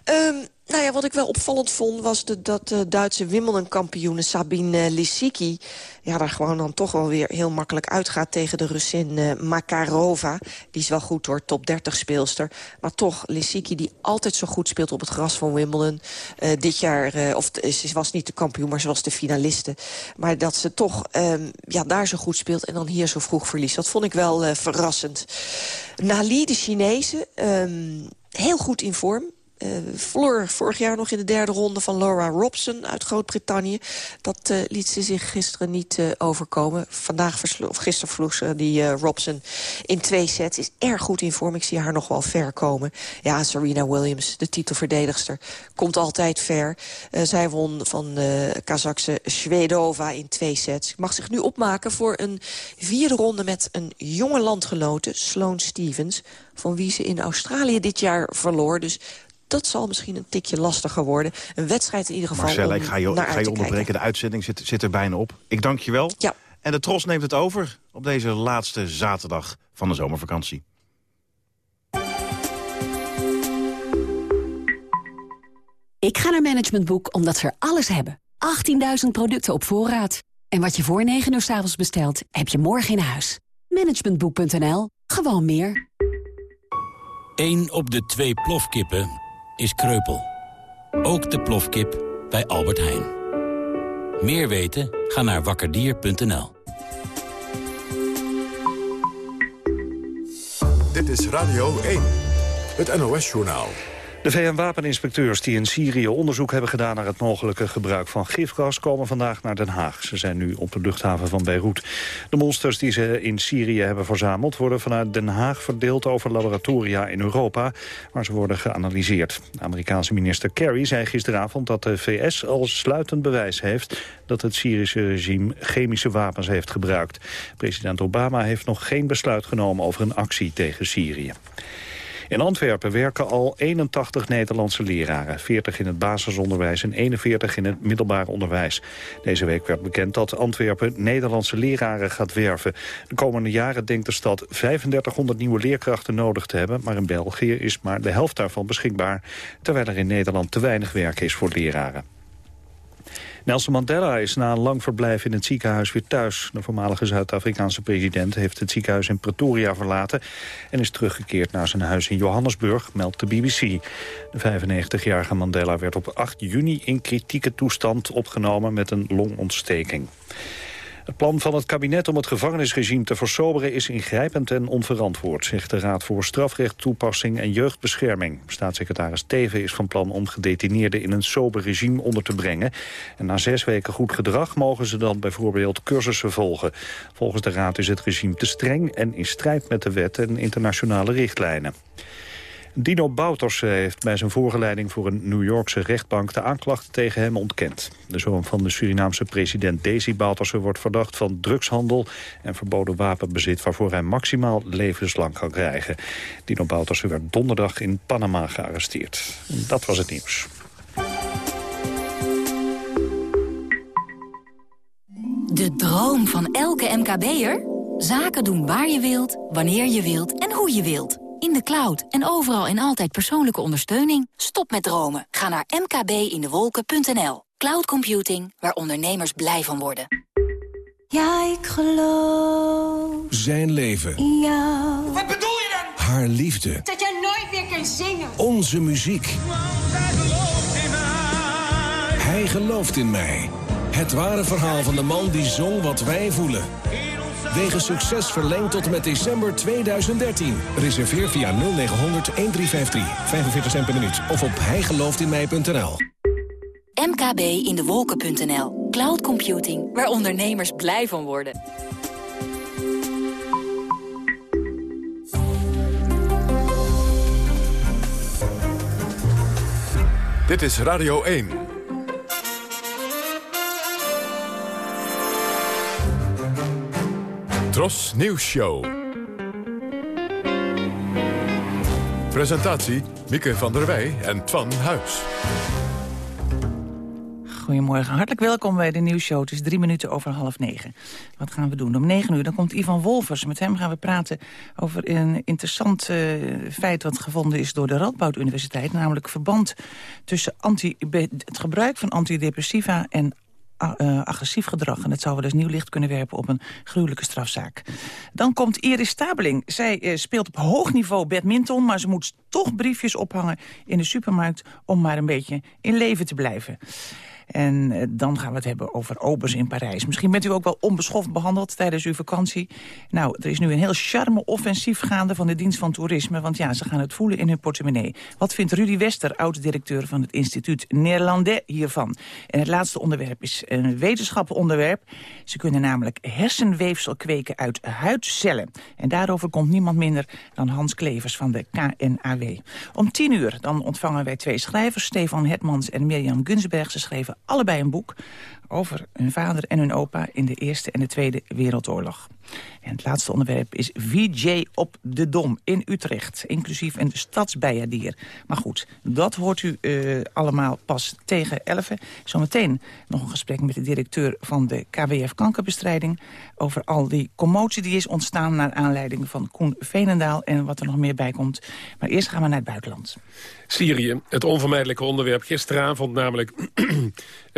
Um, nou ja, wat ik wel opvallend vond was de, dat de Duitse Wimbledon-kampioene Sabine Lisicki... ja, daar gewoon dan toch wel weer heel makkelijk uitgaat tegen de Russin uh, Makarova. Die is wel goed hoor, top 30 speelster. Maar toch, Lisicki die altijd zo goed speelt op het gras van Wimbledon. Uh, dit jaar, uh, of ze was niet de kampioen, maar ze was de finaliste. Maar dat ze toch um, ja, daar zo goed speelt en dan hier zo vroeg verliest. Dat vond ik wel verrassend. Nali, de Chinese, um, heel goed in vorm Uh, verloor vorig jaar nog in de derde ronde van Laura Robson uit Groot-Brittannië. Dat uh, liet ze zich gisteren niet uh, overkomen. Vandaag of gisteren vroeg ze die Robson in twee sets. Is erg goed in vorm. Ik zie haar nog wel ver komen. Ja, Serena Williams, de titelverdedigster, komt altijd ver. zij won van de Kazakse Shvedova in twee sets. Mag zich nu opmaken voor een vierde ronde met een jonge landgenote, Sloane Stevens... van wie ze in Australië dit jaar verloor. Dus dat zal misschien een tikje lastiger worden. Een wedstrijd in ieder geval Marcella, ik ga je, ik ga je onderbreken. De uitzending zit, zit er bijna op. Ik dank je wel. Ja. En de Tros neemt het over op deze laatste zaterdag van de zomervakantie. Ik ga naar Management Boek omdat ze er alles hebben. 18.000 producten op voorraad. En wat je voor 9 uur s avonds bestelt, heb je morgen in huis. Managementboek.nl. Gewoon meer. 1 op de twee plofkippen is kreupel. Ook de plofkip bij Albert Heijn. Meer weten? Ga naar wakkerdier.nl. Dit is Radio 1, het NOS-journaal. De VN-wapeninspecteurs die in Syrië onderzoek hebben gedaan... naar het mogelijke gebruik van gifgas komen vandaag naar Den Haag. Ze zijn nu op de luchthaven van Beirut. De monsters die ze in Syrië hebben verzameld... worden vanuit Den Haag verdeeld over laboratoria in Europa... waar ze worden geanalyseerd. Amerikaanse minister Kerry zei gisteravond dat de VS al sluitend bewijs heeft... dat het Syrische regime chemische wapens heeft gebruikt. President Obama heeft nog geen besluit genomen over een actie tegen Syrië. In Antwerpen werken al 81 Nederlandse leraren. 40 in het basisonderwijs en 41 in het middelbaar onderwijs. Deze week werd bekend dat Antwerpen Nederlandse leraren gaat werven. De komende jaren denkt de stad 3500 nieuwe leerkrachten nodig te hebben... maar in België is maar de helft daarvan beschikbaar... terwijl er in Nederland te weinig werk is voor leraren. Nelson Mandela is na een lang verblijf in het ziekenhuis weer thuis. De voormalige Zuid-Afrikaanse president heeft het ziekenhuis in Pretoria verlaten... en is teruggekeerd naar zijn huis in Johannesburg, meldt de BBC. De 95-jarige Mandela werd op 8 juni in kritieke toestand opgenomen met een longontsteking. Het plan van het kabinet om het gevangenisregime te versoberen is ingrijpend en onverantwoord, zegt de Raad voor Strafrecht, Toepassing en Jeugdbescherming. Staatssecretaris Teven is van plan om gedetineerden in een sober regime onder te brengen. En na zes weken goed gedrag mogen ze dan bijvoorbeeld cursussen volgen. Volgens de Raad is het regime te streng en in strijd met de wet en internationale richtlijnen. Dino Bouters heeft bij zijn voorgeleiding voor een New Yorkse rechtbank de aanklachten tegen hem ontkend. De zoon van de Surinaamse president Desi Bouterse wordt verdacht van drugshandel en verboden wapenbezit waarvoor hij maximaal levenslang kan krijgen. Dino Bouterse werd donderdag in Panama gearresteerd. Dat was het nieuws. De droom van elke MKB'er? Zaken doen waar je wilt, wanneer je wilt en hoe je wilt. In de cloud en overal en altijd persoonlijke ondersteuning. Stop met dromen. Ga naar mkbindewolken.nl. Cloud computing, waar ondernemers blij van worden. Ja, ik geloof. Zijn leven. In jou. Wat bedoel je dan? Haar liefde. Dat jij nooit meer kunt zingen. Onze muziek. Hij gelooft in mij. Het ware verhaal van de man die zong wat wij voelen. Wegen succes verlengd tot en met december 2013. Reserveer via 0900 1353. 45 cent per minuut. Of op hijgelooftinmij.nl. mkbindewolken.nl. Cloud computing, waar ondernemers blij van worden. Dit is Radio 1. Tros Nieuws Show. Presentatie Mieke van der Wij en Twan Huis. Goedemorgen, hartelijk welkom bij de nieuwsshow. Het is drie minuten over half negen. Wat gaan we doen? Om negen uur dan komt Ivan Wolvers. Met hem gaan we praten over een interessant uh, feit... wat gevonden is door de Radboud Universiteit. Namelijk verband tussen het gebruik van antidepressiva... en uh, agressief gedrag. En dat zou wel eens nieuw licht kunnen werpen op een gruwelijke strafzaak. Dan komt Iris Stabeling. Zij uh, speelt op hoog niveau badminton... maar ze moet toch briefjes ophangen in de supermarkt... om maar een beetje in leven te blijven. En eh, dan gaan we het hebben over obers in Parijs. Misschien bent u ook wel onbeschoft behandeld tijdens uw vakantie. Nou, er is nu een heel charme-offensief gaande van de dienst van toerisme. Want ja, ze gaan het voelen in hun portemonnee. Wat vindt Rudy Wester, oud-directeur van het instituut Néerlandais hiervan? En het laatste onderwerp is een wetenschappenonderwerp. Ze kunnen namelijk hersenweefsel kweken uit huidcellen. En daarover komt niemand minder dan Hans Klevers van de KNAW. Om tien uur dan ontvangen wij twee schrijvers, Stefan Hetmans en Mirjam Gunsberg. Ze schreven allebei een boek over hun vader en hun opa in de Eerste en de Tweede Wereldoorlog. En het laatste onderwerp is VJ op de Dom in Utrecht. Inclusief een stadsbijendier. Maar goed, dat hoort u uh, allemaal pas tegen 11. Zometeen nog een gesprek met de directeur van de KWF Kankerbestrijding... over al die commotie die is ontstaan naar aanleiding van Koen Veenendaal... en wat er nog meer bij komt. Maar eerst gaan we naar het buitenland. Syrië, het onvermijdelijke onderwerp. Gisteravond namelijk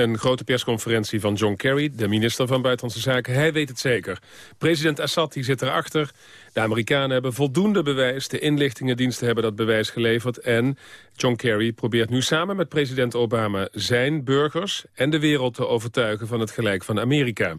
een grote persconferentie van John Kerry... de minister van Buitenlandse Zaken. Hij weet het zeker. President Assad die zit erachter. De Amerikanen hebben voldoende bewijs. De inlichtingendiensten hebben dat bewijs geleverd. En John Kerry probeert nu samen met president Obama... zijn burgers en de wereld te overtuigen van het gelijk van Amerika.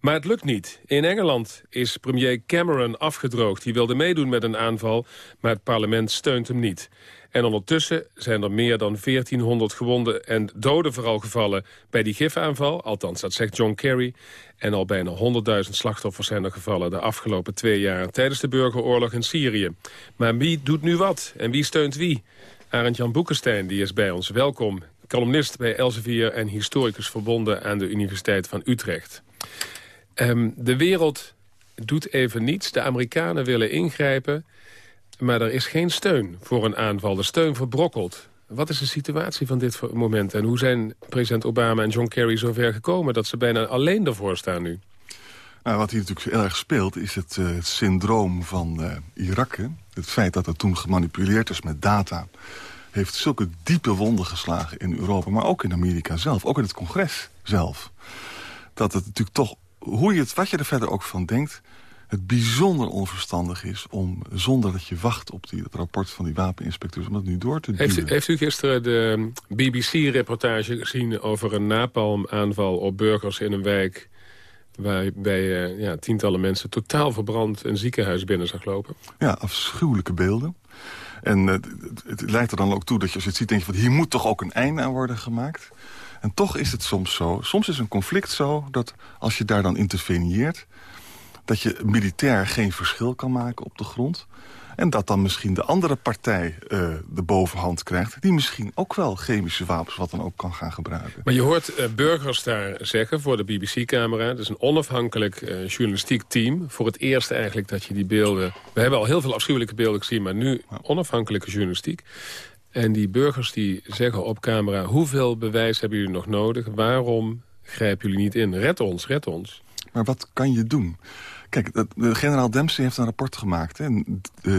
Maar het lukt niet. In Engeland is premier Cameron afgedroogd. Die wilde meedoen met een aanval, maar het parlement steunt hem niet. En ondertussen zijn er meer dan 1400 gewonden en doden vooral gevallen bij die gifaanval. Althans, dat zegt John Kerry. En al bijna 100.000 slachtoffers zijn er gevallen de afgelopen twee jaar... tijdens de burgeroorlog in Syrië. Maar wie doet nu wat en wie steunt wie? Arend-Jan Boekenstein die is bij ons. Welkom. Columnist bij Elsevier en historicus verbonden aan de Universiteit van Utrecht. Um, de wereld doet even niets. De Amerikanen willen ingrijpen. Maar er is geen steun voor een aanval. De steun verbrokkelt. Wat is de situatie van dit moment? En hoe zijn president Obama en John Kerry zover gekomen... dat ze bijna alleen ervoor staan nu? Nou, wat hier natuurlijk erg speelt is het, het syndroom van uh, Irak. Het feit dat er toen gemanipuleerd is met data... heeft zulke diepe wonden geslagen in Europa, maar ook in Amerika zelf. Ook in het congres zelf. Dat het natuurlijk toch, hoe je het, wat je er verder ook van denkt het bijzonder onverstandig is om, zonder dat je wacht op die, het rapport van die wapeninspecteurs, om dat nu door te duwen. Heeft, heeft u gisteren de BBC-reportage gezien over een napalmaanval op burgers in een wijk waarbij uh, ja, tientallen mensen totaal verbrand een ziekenhuis binnen zag lopen? Ja, afschuwelijke beelden. En uh, het, leidt er dan ook toe dat je als je het ziet, denk je van hier moet toch ook een einde aan worden gemaakt. En toch is het soms zo, soms is een conflict zo dat als je daar dan interveneert dat je militair geen verschil kan maken op de grond. En dat dan misschien de andere partij uh, de bovenhand krijgt... die misschien ook wel chemische wapens wat dan ook kan gaan gebruiken. Maar je hoort uh, burgers daar zeggen voor de BBC-camera... het is een onafhankelijk uh, journalistiek team. Voor het eerst eigenlijk dat je die beelden... We hebben al heel veel afschuwelijke beelden gezien... maar nu onafhankelijke journalistiek. En die burgers die zeggen op camera... hoeveel bewijs hebben jullie nog nodig? Waarom grijpen jullie niet in? Red ons, red ons. Maar wat kan je doen? Kijk, de generaal Dempsey heeft een rapport gemaakt. Hè,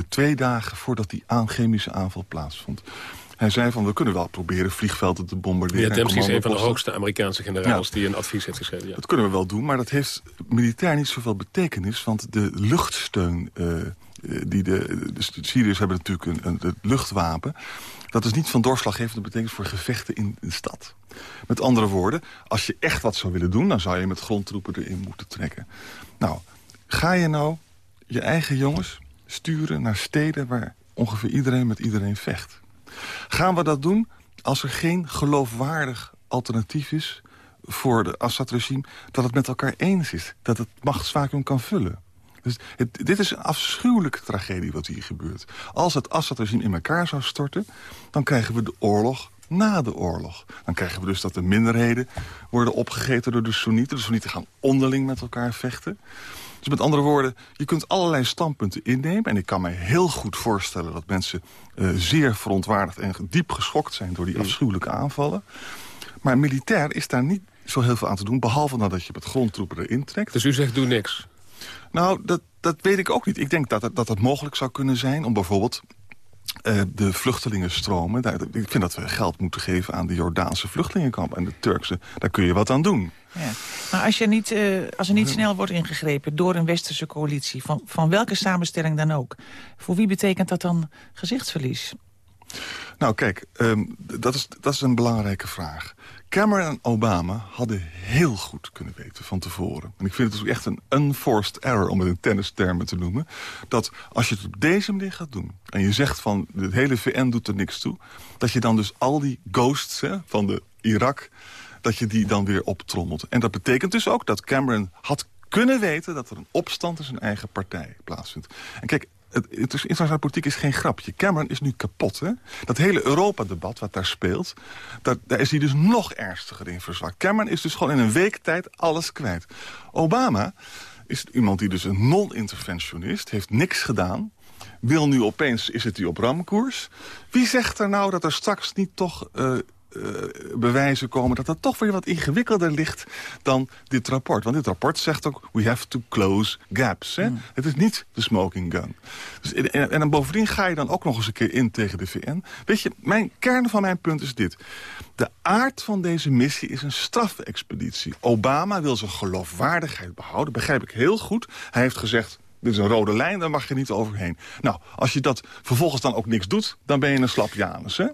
twee dagen voordat die chemische aanval plaatsvond. Hij zei van, we kunnen wel proberen vliegvelden te bombarderen. Ja, Dempsey is een van de hoogste Amerikaanse generaals die een advies heeft geschreven. Ja. Dat kunnen we wel doen, maar dat heeft militair niet zoveel betekenis. Want de luchtsteun, uh, die de, de Syriërs hebben natuurlijk een, een, luchtwapen. Dat is niet van doorslaggevende betekenis voor gevechten in de stad. Met andere woorden, als je echt wat zou willen doen... dan zou je met grondtroepen erin moeten trekken. Nou, Ga je nou je eigen jongens sturen naar steden... waar ongeveer iedereen met iedereen vecht? Gaan we dat doen als er geen geloofwaardig alternatief is... voor de Assad-regime dat het met elkaar eens is? Dat het machtsvacuum kan vullen? Dus dit is een afschuwelijke tragedie wat hier gebeurt. Als het Assad-regime in elkaar zou storten... dan krijgen we de oorlog na de oorlog. Dan krijgen we dus dat de minderheden worden opgegeten door de Soenieten. De Soenieten gaan onderling met elkaar vechten. Dus met andere woorden, je kunt allerlei standpunten innemen. En ik kan me heel goed voorstellen dat mensen uh, zeer verontwaardigd en diep geschokt zijn door die mm. afschuwelijke aanvallen. Maar militair is daar niet zo heel veel aan te doen, behalve dat je met grondtroepen erin trekt. Dus u zegt doe niks? Nou, dat, dat weet ik ook niet. Ik denk dat dat het mogelijk zou kunnen zijn om bijvoorbeeld uh, de vluchtelingenstromen. Daar, ik vind dat we geld moeten geven aan de Jordaanse vluchtelingenkamp en de Turkse. Daar kun je wat aan doen. Ja. Maar als, je niet, uh, als er niet snel wordt ingegrepen door een westerse coalitie... Van, van welke samenstelling dan ook... voor wie betekent dat dan gezichtsverlies? Nou kijk, um, dat, is, dat is een belangrijke vraag. Cameron en Obama hadden heel goed kunnen weten van tevoren. En ik vind het dus echt een unforced error, om het in tennistermen te noemen... dat als je het op deze manier gaat doen... en je zegt van de hele VN doet er niks toe... dat je dan dus al die ghosts hè, van de Irak... dat je die dan weer optrommelt. En dat betekent dus ook dat Cameron had kunnen weten... dat er een opstand in zijn eigen partij plaatsvindt. En kijk, het, internationale politiek is geen grapje. Cameron is nu kapot. Hè? Dat hele Europa-debat wat daar speelt... Daar is hij dus nog ernstiger in verzwakt. Cameron is dus gewoon in een week tijd alles kwijt. Obama is iemand die dus een non-interventionist... heeft niks gedaan wil nu opeens, is het die op ramkoers. Wie zegt er nou dat er straks niet toch uh, bewijzen komen... dat dat toch weer wat ingewikkelder ligt dan dit rapport. Want dit rapport zegt ook, we have to close gaps. Hè? Mm. Het is niet de smoking gun. Dus, en, en, bovendien ga je dan ook nog eens een keer in tegen de VN. Weet je, mijn kern van mijn punt is dit. De aard van deze missie is een strafexpeditie. Obama wil zijn geloofwaardigheid behouden, begrijp ik heel goed. Hij heeft gezegd, dit is een rode lijn, daar mag je niet overheen. Nou, als je dat vervolgens dan ook niks doet, dan ben je een slap Janus. Hè?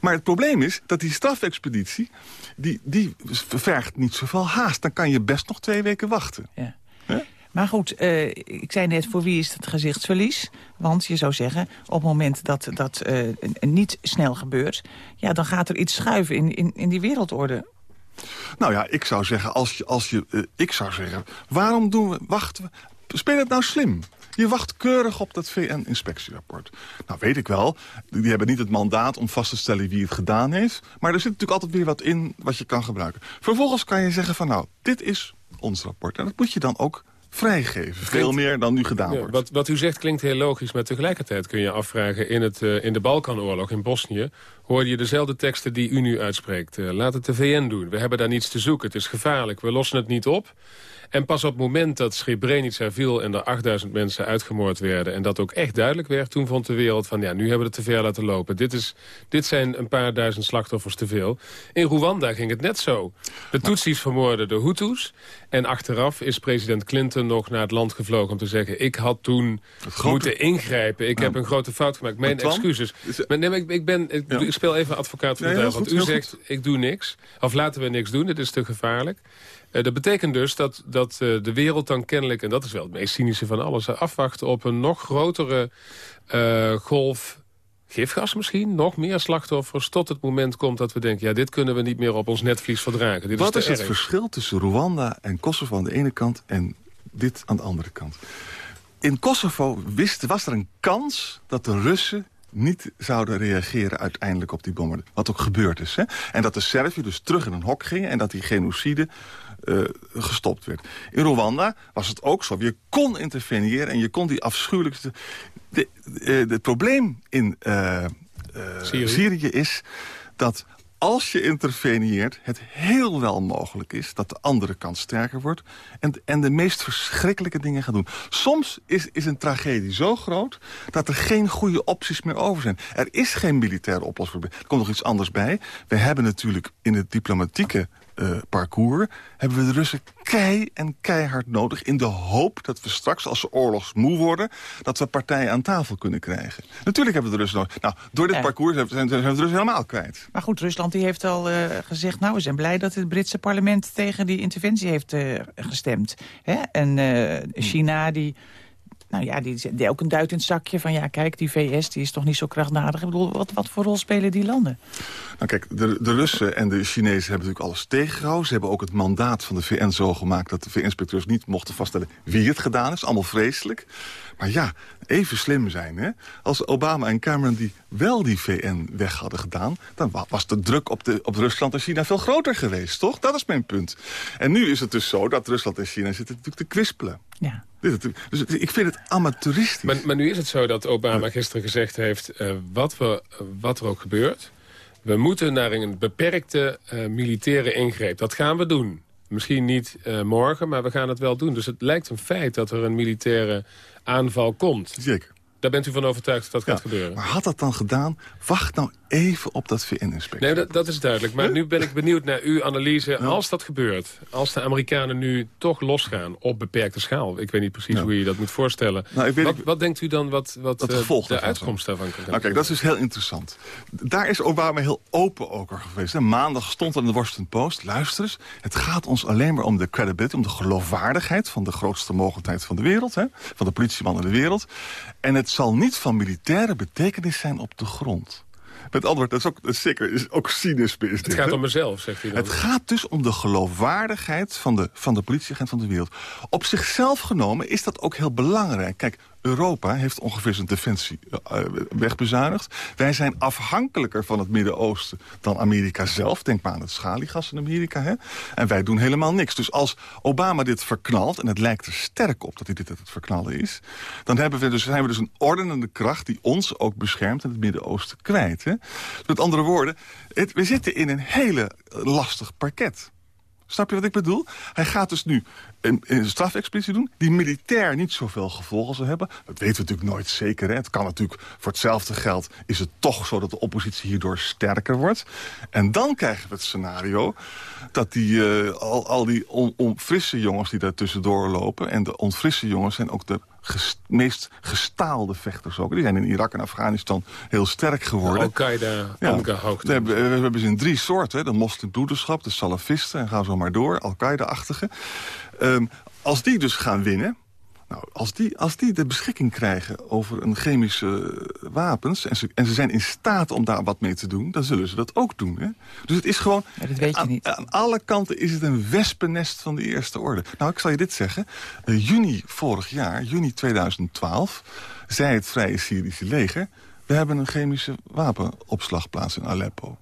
Maar het probleem is dat die strafexpeditie, die, die vergt niet zoveel haast. Dan kan je best nog twee weken wachten. Ja. Maar goed, uh, ik zei net, voor wie is het gezichtsverlies? Want je zou zeggen, op het moment dat dat uh, niet snel gebeurt... ja, dan gaat er iets schuiven in, in, in die wereldorde. Nou ja, ik zou zeggen, als je, als je, uh, ik zou zeggen, waarom doen we, wachten we speel het nou slim. Je wacht keurig op dat VN-inspectierapport. Nou, weet ik wel, die hebben niet het mandaat om vast te stellen wie het gedaan heeft. Maar er zit natuurlijk altijd weer wat in wat je kan gebruiken. Vervolgens kan je zeggen van nou, dit is ons rapport. En dat moet je dan ook vrijgeven. Veel meer dan nu gedaan wordt. Wat, wat u zegt klinkt heel logisch, maar tegelijkertijd kun je afvragen... in, het, uh, in de Balkanoorlog in Bosnië hoorde je dezelfde teksten die u nu uitspreekt. Uh, laat het de VN doen. We hebben daar niets te zoeken. Het is gevaarlijk. We lossen het niet op. En pas op het moment dat Srebrenica viel en er 8000 mensen uitgemoord werden... en dat ook echt duidelijk werd, toen vond de wereld van... ja, nu hebben we het te ver laten lopen. Dit, is, dit zijn een paar duizend slachtoffers te veel. In Rwanda ging het net zo. De Tutsis vermoorden de Hutus. En achteraf is president Clinton nog naar het land gevlogen om te zeggen... ik had toen moeten ingrijpen. Ik heb een grote fout gemaakt. Mijn excuses. Maar nee, ik, ik, ben, ik, speel even advocaat van de duivel. Want u zegt, ik doe niks. Of laten we niks doen, dit is te gevaarlijk. Uh, dat betekent dus dat, dat uh, de wereld dan kennelijk... en dat is wel het meest cynische van alles... afwacht op een nog grotere golf gifgas misschien, nog meer slachtoffers... tot het moment komt dat we denken... ja, dit kunnen we niet meer op ons netvlies verdragen. Dit Wat is, is het verschil tussen Rwanda en Kosovo aan de ene kant... en dit aan de andere kant? In Kosovo wist, was er een kans dat de Russen niet zouden reageren uiteindelijk op die bommen. Wat ook gebeurd is. Hè? En dat de Servië dus terug in een hok gingen... en dat die genocide uh, gestopt werd. In Rwanda was het ook zo. Je kon interveneren en je kon die afschuwelijkste... De, uh, het probleem in uh, Syrië. Syrië is dat als je interveneert, het heel wel mogelijk is... dat de andere kant sterker wordt en, en de meest verschrikkelijke dingen gaat doen. Soms is, is een tragedie zo groot dat er geen goede opties meer over zijn. Er is geen militaire oplossing. Er komt nog iets anders bij. We hebben natuurlijk in het diplomatieke uh, parcours... hebben we de Russen kei en keihard nodig... in de hoop dat we straks, als ze oorlogsmoe worden... dat we partijen aan tafel kunnen krijgen. Natuurlijk hebben we de Russen nodig. Nou, door dit parcours zijn, zijn we de Russen helemaal kwijt. Maar goed, Rusland die heeft al uh, gezegd... nou, we zijn blij dat het Britse parlement tegen die interventie heeft uh, gestemd. Hè? En China die nou ja, die ook een duit in het zakje van... ja, kijk, die VS die is toch niet zo krachtdadig. Ik bedoel, wat, wat voor rol spelen die landen? Nou kijk, de, de Russen en de Chinezen hebben natuurlijk alles tegengehouden. Ze hebben ook het mandaat van de VN zo gemaakt... dat de VN-inspecteurs niet mochten vaststellen wie het gedaan is. Allemaal vreselijk. Maar ja, even slim zijn. Hè? Als Obama en Cameron die wel die VN weg hadden gedaan... dan was de druk op, de, op Rusland en China veel groter geweest, toch? Dat is mijn punt. En nu is het dus zo dat Rusland en China zitten natuurlijk te kwispelen. Ja. Dus ik vind het amateuristisch. Maar, maar nu is het zo dat Obama gisteren gezegd heeft... Uh, wat, we, wat er ook gebeurt... we moeten naar een beperkte uh, militaire ingreep. Dat gaan we doen. Misschien niet uh, morgen, maar we gaan het wel doen. Dus het lijkt een feit dat er een militaire aanval komt. Zeker. Daar bent u van overtuigd dat dat gaat gebeuren? Maar had dat dan gedaan? Wacht nou even op dat VN-inspectie. Nee, dat, dat, is duidelijk. Maar nu ben ik benieuwd naar uw analyse. Als dat gebeurt, als de Amerikanen nu toch losgaan op beperkte schaal... ik weet niet precies hoe je dat moet voorstellen. Nou, weet, wat, wat, denkt u dan wat, wat de, uh, de uitkomst daarvan kan zijn? Nou, kijk, dat is dus heel interessant. Daar is Obama heel open over geweest. Maandag stond er in de Washington Post... luister eens, het gaat ons alleen maar om de credibility... om de geloofwaardigheid van de grootste mogelijkheid van de wereld... Hè, van de politieman in de wereld. En het zal niet van militaire betekenis zijn op de grond. Met antwoord, dat is ook, dat is zeker is ook cynisme. Is het gaat om mezelf, zegt hij dan. Het gaat dus om de geloofwaardigheid van de, van de politieagent van de wereld. Op zichzelf genomen is dat ook heel belangrijk. Kijk, Europa heeft ongeveer zijn defensie uh, wegbezuinigd. Wij zijn afhankelijker van het Midden-Oosten dan Amerika zelf. Denk maar aan het schaliegas in Amerika. Hè? En wij doen helemaal niks. Dus als Obama dit verknalt, en het lijkt er sterk op dat hij dit het verknallen is... dan hebben we dus, zijn we dus een ordenende kracht die ons ook beschermt in het Midden-Oosten kwijt. Hè? Met andere woorden, we zitten in een hele lastig parket. Snap je wat ik bedoel? Hij gaat dus nu een, een strafexpeditie doen... die militair niet zoveel gevolgen zal hebben. Dat weten we natuurlijk nooit zeker. Hè? Het kan natuurlijk voor hetzelfde geld... is het toch zo dat de oppositie hierdoor sterker wordt. En dan krijgen we het scenario... dat die, uh, al, al die onfrisse jongens die daar tussendoor lopen... en de onfrisse jongens zijn ook de meest gestaalde vechters ook. Die zijn in Irak en Afghanistan heel sterk geworden. Al-Qaeda, ja, we, hebben, we hebben ze in drie soorten. De moslimbroederschap, de salafisten en gaan zo maar door. Al-Qaeda-achtige. Um, als die dus gaan winnen... Nou, als die, als die de beschikking krijgen over een chemische wapens... En ze, en ze zijn in staat om daar wat mee te doen... dan zullen ze dat ook doen. Hè? Dus het is gewoon... Ja, dat weet je aan, niet. aan alle kanten is het een wespennest van de eerste orde. Nou, ik zal je dit zeggen. Uh, juni vorig jaar, juni 2012... zei het Vrije Syrische leger... we hebben een chemische wapenopslagplaats in Aleppo.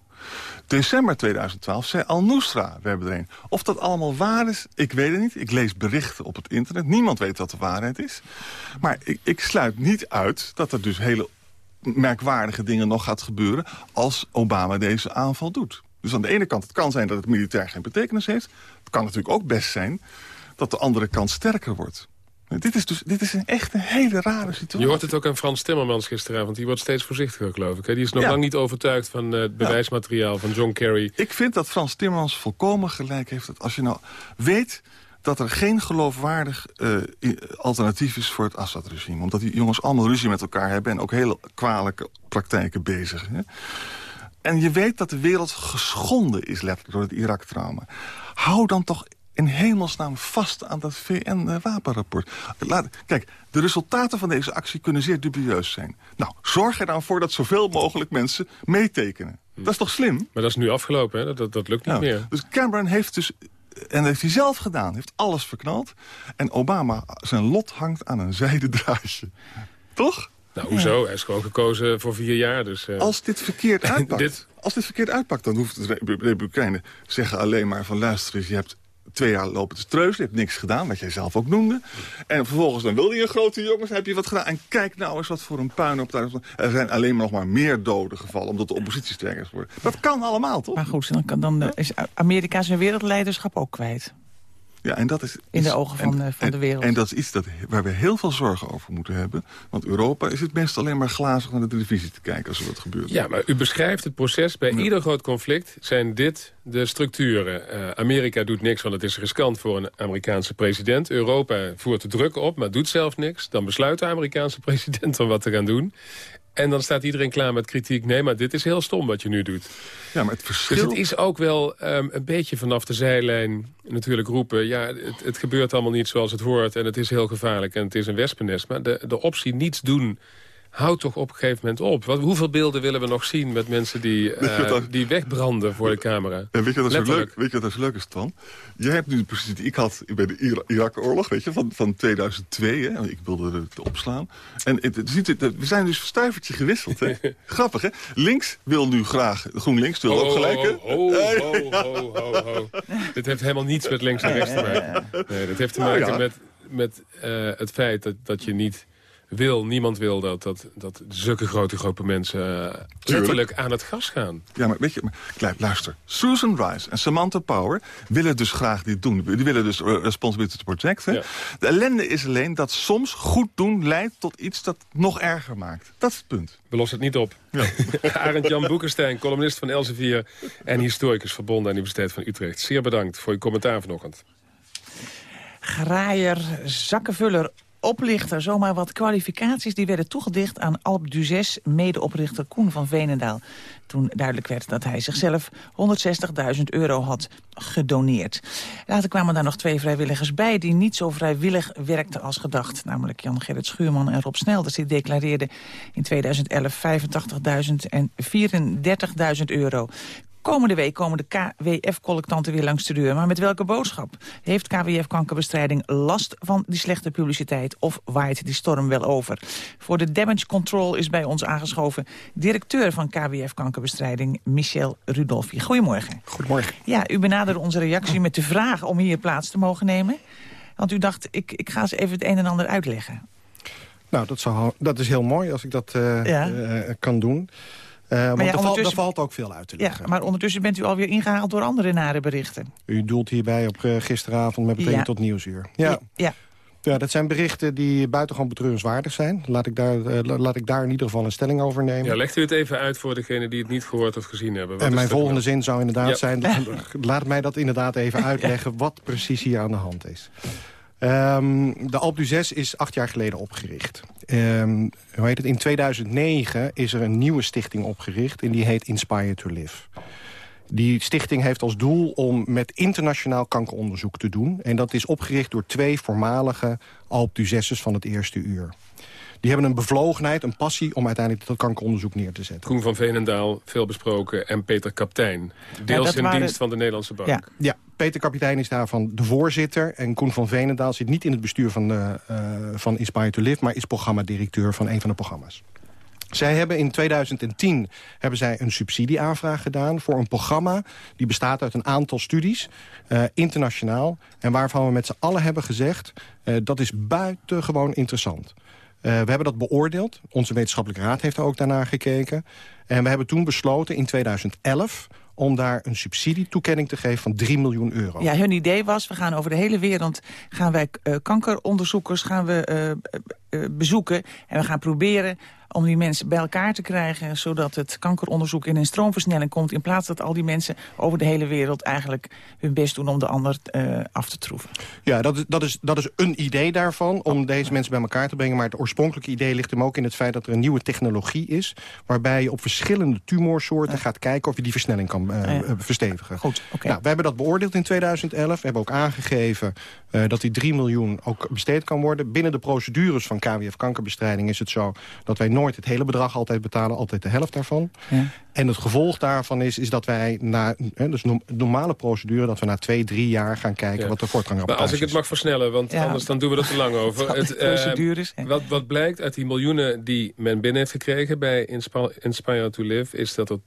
December 2012 zei Al-Nusra, we hebben er een. Of dat allemaal waar is, ik weet het niet. Ik lees berichten op het internet. Niemand weet wat de waarheid is. Maar ik, ik sluit niet uit dat er dus hele merkwaardige dingen nog gaat gebeuren... als Obama deze aanval doet. Dus aan de ene kant, het kan zijn dat het militair geen betekenis heeft. Het kan natuurlijk ook best zijn dat de andere kant sterker wordt. Dit is, dus, dit is een echt een hele rare situatie. Je hoort het ook aan Frans Timmermans gisteravond. Die wordt steeds voorzichtiger, geloof ik. Die is nog lang niet overtuigd van eh, het bewijsmateriaal van John Kerry. Ik vind dat Frans Timmermans volkomen gelijk heeft. Dat als je nou weet dat er geen geloofwaardig uh, alternatief is voor het Assad-regime. Omdat die jongens allemaal ruzie met elkaar hebben... en ook hele kwalijke praktijken bezig. Hè? En je weet dat de wereld geschonden is letterlijk door het Irak-trauma. Hou dan toch in hemelsnaam vast aan dat VN-wapenrapport. Kijk, de resultaten van deze actie kunnen zeer dubieus zijn. Nou, zorg er dan voor dat zoveel mogelijk mensen meetekenen. Dat is toch slim? Maar dat is nu afgelopen, hè? Dat, dat, lukt niet meer. Dus Cameron heeft dus en dat heeft hij zelf gedaan. heeft alles verknald. En Obama, zijn lot hangt aan een zijden draadje. Toch? Nou, hoezo? Hij is gewoon gekozen voor vier jaar. Dus, uh... Als dit verkeerd uitpakt, dit... als dit verkeerd uitpakt... dan hoeft de Republikeinen zeggen alleen maar van... luister eens, je hebt twee jaar lopen te treuzelen. Je hebt niks gedaan, wat jij zelf ook noemde. En vervolgens dan wilde je een grote jongens, heb je wat gedaan. En kijk nou eens wat voor een puin op daar. Er zijn alleen maar nog maar meer doden gevallen... omdat de oppositie sterker is geworden. Dat kan allemaal, toch? Maar goed, dan, kan, dan is Amerika zijn wereldleiderschap ook kwijt. Ja, en dat is, in de ogen van, en, van de wereld. En, en, dat is iets dat, waar we heel veel zorgen over moeten hebben. Want Europa is het best alleen maar glazig naar de televisie te kijken als er wat gebeurt. Ja, maar u beschrijft het proces. Bij ieder groot conflict zijn dit de structuren. Uh, Amerika doet niks, want het is riskant voor een Amerikaanse president. Europa voert de druk op, maar doet zelf niks. Dan besluit de Amerikaanse president om wat te gaan doen. En dan staat iedereen klaar met kritiek. Nee, maar dit is heel stom wat je nu doet. Ja, maar het verschil... Dus het is ook wel um, een beetje vanaf de zijlijn natuurlijk roepen... ja, het, het, gebeurt allemaal niet zoals het hoort en het is heel gevaarlijk... en het is een wespennest. Maar de, de optie niets doen houd toch op een gegeven moment op. Wat, hoeveel beelden willen we nog zien met mensen die, uh, die wegbranden voor de camera? En weet je wat dat zo leuk, weet je wat dat zo leuk is, Twan? Jij hebt nu precies die ik had bij de Irak-oorlog, weet je, van, van 2002. Hè? Ik wilde het opslaan. En het, het, we zijn dus stuivertje gewisseld. Hè? Grappig, hè? Links wil nu graag, GroenLinks wil ook gelijk, hè? Ho, ho, ho. Dit heeft helemaal niets met links en rechts te maken. Nee, dit heeft te maken met, met uh, het feit dat, dat je niet wil, niemand wil dat, dat, dat zulke grote groepen mensen letterlijk aan het gas gaan. Ja, maar weet je, maar, luister. Susan Rice en Samantha Power willen dus graag dit doen. Die willen dus uh, responsibility to protect. Hè? De ellende is alleen dat soms goed doen leidt tot iets dat nog erger maakt. Dat is het punt. We lossen het niet op. Ja. Arend-Jan Boekenstein, columnist van Elsevier... en historicus verbonden aan de Universiteit van Utrecht. Zeer bedankt voor je commentaar vanochtend. Graaier, zakkenvuller, oplichter. Zomaar wat kwalificaties die werden toegedicht aan Alp Duzes, medeoprichter Koen van Veenendaal. Toen duidelijk werd dat hij zichzelf 160.000 euro had gedoneerd. Later kwamen daar nog twee vrijwilligers bij die niet zo vrijwillig werkten als gedacht. Namelijk Jan-Gerrit Schuurman en Rob Snelders. Die declareerden in 2011 85.000 en 34.000 euro. Komende week komen de KWF-collectanten weer langs de deur. Maar met welke boodschap? Heeft KWF-kankerbestrijding last van die slechte publiciteit... of waait die storm wel over? Voor de damage control is bij ons aangeschoven... directeur van KWF-kankerbestrijding, Michel Rudolfi. Goedemorgen. Goedemorgen. Ja, u benaderde onze reactie met de vraag om hier plaats te mogen nemen. Want u dacht, ik, ik ga eens even het een en ander uitleggen. Nou, dat, zou, dat is heel mooi als ik dat uh, uh, kan doen. Uh, want er, valt, er, valt, ook veel uit te leggen. Ja, maar ondertussen bent u alweer ingehaald door andere nare berichten. U doelt hierbij op uh, gisteravond met betrekking tot Nieuwsuur. Ja. ja. Ja, dat zijn berichten die buitengewoon betreurenswaardig zijn. Laat ik, daar, uh, laat ik daar in ieder geval een stelling over nemen. Ja, legt u het even uit voor degenen die het niet gehoord of gezien hebben. Wat en mijn volgende zin zou inderdaad zijn... laat mij dat inderdaad even uitleggen wat precies hier aan de hand is. Um, de Alp 6 is acht jaar geleden opgericht. Um, hoe heet het? In 2009 is er een nieuwe stichting opgericht... en die heet Inspire to Live. Die stichting heeft als doel om met internationaal kankeronderzoek te doen. En dat is opgericht door twee voormalige Alp van het eerste uur. Die hebben een bevlogenheid, een passie om uiteindelijk dat kankeronderzoek neer te zetten. Koen van Veenendaal, veel besproken, en Peter Kaptein. Deels in dienst van de Nederlandse Bank. Ja, ja, Peter Kapitein is daarvan de voorzitter. En Koen van Veenendaal zit niet in het bestuur van, uh, van Inspire to Live... maar is programmadirecteur van een van de programma's. Zij hebben in 2010 hebben zij een subsidieaanvraag gedaan voor een programma... die bestaat uit een aantal studies, uh, internationaal... en waarvan we met z'n allen hebben gezegd... Dat is buitengewoon interessant. We hebben dat beoordeeld. Onze wetenschappelijke raad heeft er ook daarnaar gekeken. En we hebben toen besloten in 2011 om daar een subsidietoekenning te geven van 3 miljoen euro. Ja, hun idee was, we gaan over de hele wereld... gaan wij uh, kankeronderzoekers gaan we, uh, bezoeken... en we gaan proberen om die mensen bij elkaar te krijgen... zodat het kankeronderzoek in een stroomversnelling komt... in plaats dat al die mensen over de hele wereld eigenlijk hun best doen... om de ander uh, af te troeven. Ja, dat is, dat, is, dat is een idee daarvan, om deze mensen bij elkaar te brengen. Maar het oorspronkelijke idee ligt hem ook in het feit dat er een nieuwe technologie is... waarbij je op verschillende tumorsoorten gaat kijken of je die versnelling kan uh, ja. verstevigen. Goed, okay. nou, we hebben dat beoordeeld in 2011. We hebben ook aangegeven uh, dat die 3 miljoen ook besteed kan worden. Binnen de procedures van KWF kankerbestrijding is het zo dat wij nooit het hele bedrag altijd betalen, altijd de helft daarvan. Ja. En het gevolg daarvan is, is dat wij na hè, dus normale procedure... dat we na twee, drie jaar gaan kijken ja. wat de voortgang Maar als ik het mag versnellen, want ja. anders dan doen we er te lang over. het, procedures. Uh, wat, wat blijkt uit die miljoenen die men binnen heeft gekregen... bij Inspire, Inspire to Live, is dat er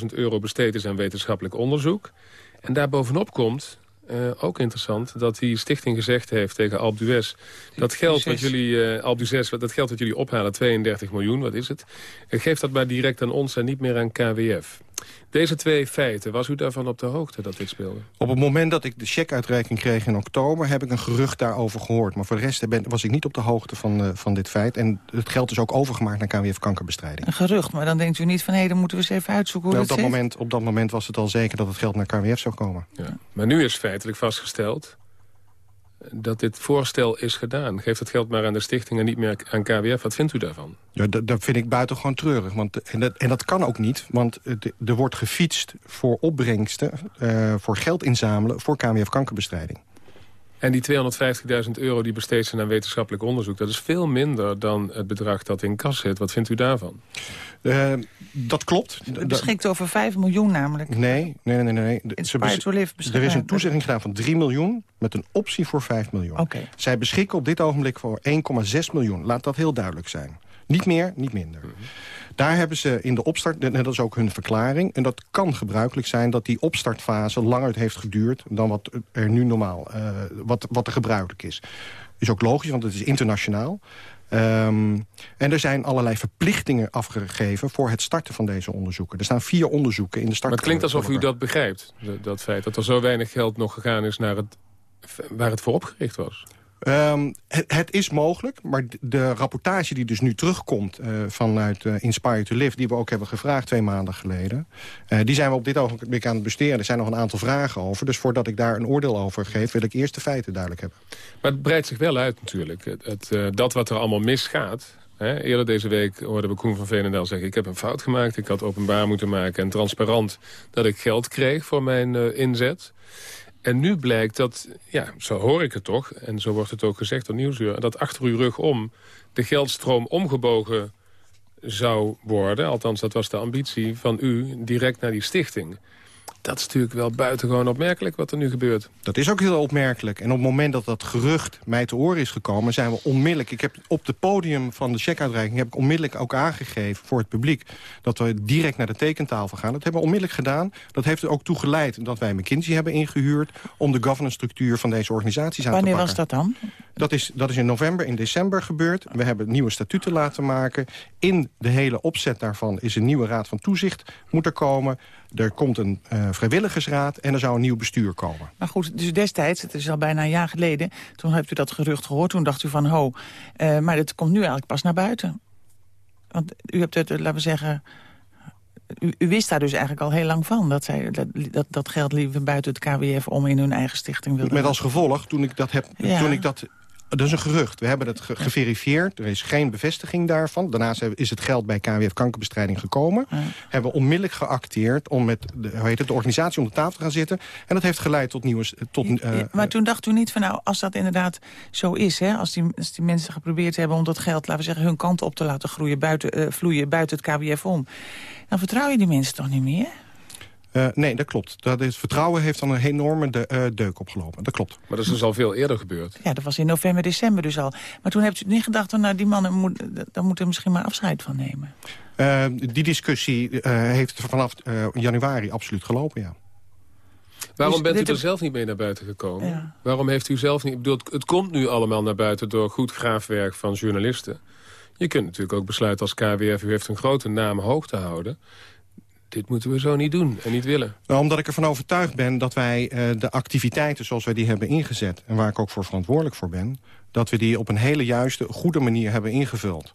250.000 euro besteed is aan wetenschappelijk onderzoek. En daarbovenop komt uh, ook interessant dat die stichting gezegd heeft tegen Alp d'Huez... dat geld wat jullie, uh, Alp dat geld wat jullie ophalen, 32 miljoen, wat is het? Uh, geeft dat maar direct aan ons en niet meer aan KWF. Deze twee feiten, was u daarvan op de hoogte dat dit speelde? Op het moment dat ik de checkuitreiking kreeg in oktober... heb ik een gerucht daarover gehoord. Maar voor de rest ben, was ik niet op de hoogte van, uh, van dit feit. En het geld is ook overgemaakt naar KWF kankerbestrijding. Een gerucht, maar dan denkt u niet van... hé, dan moeten we eens even uitzoeken hoe nou, op, dat moment, op dat moment was het al zeker dat het geld naar KWF zou komen. Ja. Maar nu is feitelijk vastgesteld dat dit voorstel is gedaan. Geef het geld maar aan de stichting en niet meer aan KWF. Wat vindt u daarvan? Ja, dat, dat vind ik buitengewoon treurig. Want, en, dat, en dat kan ook niet, want er wordt gefietst voor opbrengsten... Uh, voor geld inzamelen voor KWF kankerbestrijding. En die 250.000 euro die besteed zijn aan wetenschappelijk onderzoek... dat is veel minder dan het bedrag dat in kas zit. Wat vindt u daarvan? Uh, dat klopt. U beschikt over 5 miljoen namelijk. Nee, nee, nee. nee. Live er is een toezegging gedaan van 3 miljoen... met een optie voor 5 miljoen. Okay. Zij beschikken op dit ogenblik voor 1,6 miljoen. Laat dat heel duidelijk zijn. Niet meer, niet minder. Mm -hmm. Daar hebben ze in de opstart, en dat is ook hun verklaring... en dat kan gebruikelijk zijn dat die opstartfase langer heeft geduurd... dan wat er nu normaal, uh, wat, wat er gebruikelijk is. Is ook logisch, want het is internationaal. Ehm, en er zijn allerlei verplichtingen afgegeven voor het starten van deze onderzoeken. Er staan vier onderzoeken in de start. Maar het klinkt alsof u dat begrijpt, dat feit dat er zo weinig geld nog gegaan is naar het, waar het voor opgericht was. Um, het, het, is mogelijk, maar de rapportage die dus nu terugkomt uh, vanuit uh, Inspire to Live... die we ook hebben gevraagd twee maanden geleden... Uh, die zijn we op dit ogenblik aan het besteden. Er zijn nog een aantal vragen over. Dus voordat ik daar een oordeel over geef... wil ik eerst de feiten duidelijk hebben. Maar het breidt zich wel uit natuurlijk. Het, dat wat er allemaal misgaat... Hè? Eerder deze week hoorden we Koen van Veenendaal zeggen... ik heb een fout gemaakt, ik had openbaar moeten maken... en transparant dat ik geld kreeg voor mijn inzet... En nu blijkt dat, ja, zo hoor ik het toch... en zo wordt het ook gezegd door Nieuwsuur... dat achter uw rug om de geldstroom omgebogen zou worden... althans, dat was de ambitie van u, direct naar die stichting dat is natuurlijk wel buitengewoon opmerkelijk wat er nu gebeurt. Dat is ook heel opmerkelijk. En op het moment dat dat gerucht mij te oren is gekomen... zijn we onmiddellijk... Ik heb op het podium van de checkuitreiking... heb ik onmiddellijk ook aangegeven voor het publiek... dat we direct naar de tekentafel gaan. Dat hebben we onmiddellijk gedaan. Dat heeft er ook toe geleid dat wij McKinsey hebben ingehuurd... om de governance structuur van deze organisaties aan Wanneer te pakken. Wanneer was dat dan? Dat is, dat is in november, in december gebeurd. We hebben nieuwe statuten laten maken. In de hele opzet daarvan is een nieuwe raad van toezicht moet er komen. Er komt een uh, vrijwilligersraad en er zou een nieuw bestuur komen. Maar goed, dus destijds, het is al bijna een jaar geleden... toen hebt u dat gerucht gehoord, toen dacht u van ho... Uh, maar het komt nu eigenlijk pas naar buiten. Want u hebt het, laten we zeggen... U, u, wist daar dus eigenlijk al heel lang van... dat, zij, dat, dat, dat geld liever buiten het KWF om in hun eigen stichting wilden. Met als gevolg, toen ik dat, heb, Ja. toen ik dat dat is een gerucht. We hebben het ge geverifieerd. Er is geen bevestiging daarvan. Daarnaast is het geld bij KWF kankerbestrijding gekomen. Hebben onmiddellijk geacteerd om met de, hoe heet het, de organisatie om de tafel te gaan zitten. En dat heeft geleid tot nieuwe... Tot, uh, Ja, maar toen dacht u niet van nou, als dat inderdaad zo is... Hè, als, die, als die mensen geprobeerd hebben om dat geld, laten we zeggen... hun kant op te laten groeien, buiten, uh, vloeien buiten het KWF om... dan vertrouw je die mensen toch niet meer? Uh, nee, dat klopt. Dat is, vertrouwen heeft dan een enorme de, uh, deuk opgelopen. Dat klopt. Maar dat is dus al veel eerder gebeurd. Ja, dat was in november, december dus al. Maar toen hebt u niet gedacht, van, nou, die mannen moet, daar moeten we misschien maar afscheid van nemen. Uh, die discussie heeft vanaf januari absoluut gelopen, ja. Waarom dus bent u er zelf niet mee naar buiten gekomen? Ja. Waarom heeft u zelf niet... Ik bedoel, het komt nu allemaal naar buiten door goed graafwerk van journalisten. Je kunt natuurlijk ook besluiten als KWF... u heeft een grote naam hoog te houden dit moeten we zo niet doen en niet willen. Nou, omdat ik ervan overtuigd ben dat wij uh, de activiteiten zoals wij die hebben ingezet... en waar ik ook voor verantwoordelijk voor ben... dat we die op een hele juiste, goede manier hebben ingevuld.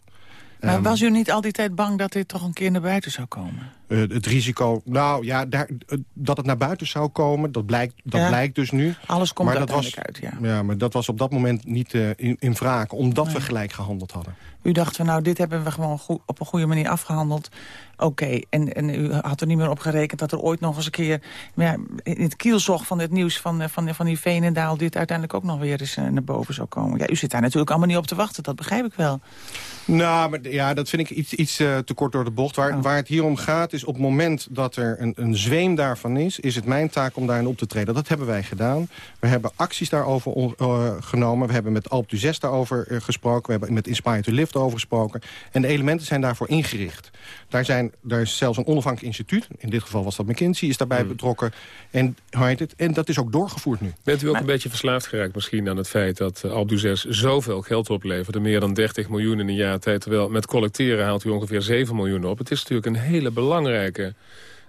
Maar um, was u niet al die tijd bang dat dit toch een keer naar buiten zou komen? Uh, het risico, nou ja, daar, uh, dat het naar buiten zou komen, dat blijkt, dat ja. blijkt dus nu. Alles komt maar er dat was, uit, ja. ja. maar dat was op dat moment niet uh, in, in wraak, omdat nee. we gelijk gehandeld hadden. U dacht van nou, dit hebben we gewoon goed, op een goede manier afgehandeld. Oké, okay. en, en u had er niet meer op gerekend dat er ooit nog eens een keer... Ja, in het kielzog van het nieuws van, van, van die Veenendaal... dit uiteindelijk ook nog weer eens naar boven zou komen. Ja, u zit daar natuurlijk allemaal niet op te wachten, dat begrijp ik wel. Nou, maar ja, dat vind ik iets, iets uh, te kort door de bocht. Waar, oh. waar het hier om gaat is op het moment dat er een, een zweem daarvan is... is het mijn taak om daarin op te treden. Dat hebben wij gedaan. We hebben acties daarover uh, genomen. We hebben met Alp du 6 daarover uh, gesproken. We hebben met Inspire to Live over gesproken. En de elementen zijn daarvoor ingericht. Daar, zijn, daar is zelfs een onafhankelijk instituut. In dit geval was dat McKinsey, is daarbij hmm. betrokken. En, hoe heet het? en dat is ook doorgevoerd nu. Bent u ook maar, een beetje verslaafd geraakt misschien aan het feit... dat du 6 zoveel geld opleverde? Meer dan 30 miljoen in een jaar tijd. Terwijl met collecteren haalt u ongeveer 7 miljoen op. Het is natuurlijk een hele belangrijke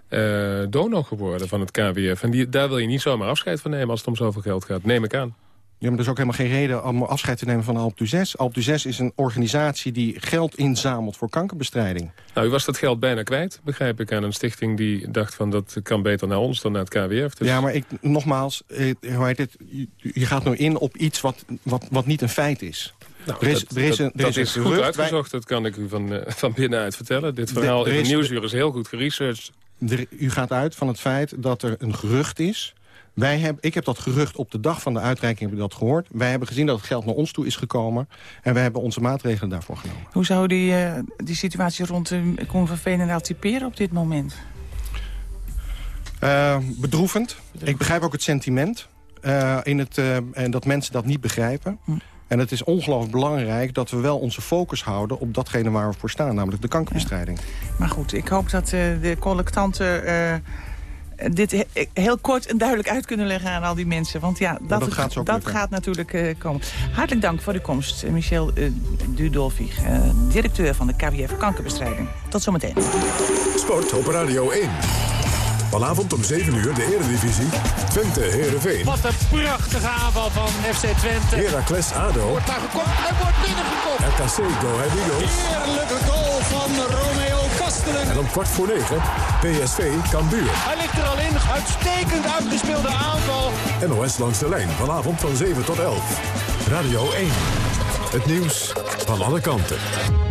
uh, donor geworden van het KWF. En die, daar wil je niet zomaar afscheid van nemen als het om zoveel geld gaat. Neem ik aan. Ja, maar er is ook helemaal geen reden om afscheid te nemen van Alp du 6. Alp du 6 is een organisatie die geld inzamelt voor kankerbestrijding. Nou, u was dat geld bijna kwijt, begrijp ik, aan een stichting die dacht van dat kan beter naar ons dan naar het KWF. Dus... Ja, maar ik, nogmaals, eh, hoe heet het, je gaat nu in op iets wat, wat, wat niet een feit is. Nou, er is, dat, er is, een, er dat is, is goed gerucht, uitgezocht, dat kan ik u van, uh, van binnenuit vertellen. Dit verhaal de, in de Nieuwsuur is heel goed geresearched. Er, u gaat uit van het feit dat er een gerucht is wij heb, ik heb dat gerucht op de dag van de uitreiking heb ik dat gehoord. Wij hebben gezien dat het geld naar ons toe is gekomen. En wij hebben onze maatregelen daarvoor genomen. Hoe zou die, uh, die situatie rond de Koen van Veenendaal typeren op dit moment? Uh, bedroevend. Ik begrijp ook het sentiment. Uh, in het, en dat mensen dat niet begrijpen. Hm. En het is ongelooflijk belangrijk dat we wel onze focus houden... op datgene waar we voor staan, namelijk de kankerbestrijding. Ja. Maar goed, ik hoop dat de collectanten dit heel kort en duidelijk uit kunnen leggen aan al die mensen. Want ja, dat, dat gaat, zo dat gaat natuurlijk komen. Hartelijk dank voor uw komst, Michel Dudolfi, directeur van de KWF Kankerbestrijding. Tot zometeen. Sport op Radio 1. Vanavond om 7 uur de Eredivisie. Twente Heerenveen. Wat een prachtige aanval van FC Twente. Heracles ADO. Wordt daar gekopt en wordt binnengekopt. RKC Go Ahead Eagles. Heerlijke goal van Romeo Kastelen. En om kwart voor 9 PSV Cambuur. Hij ligt er al in. Uitstekend uitgespeelde aanval. NOS langs de lijn. Vanavond van 7 tot 11. Radio 1. Het nieuws van alle kanten.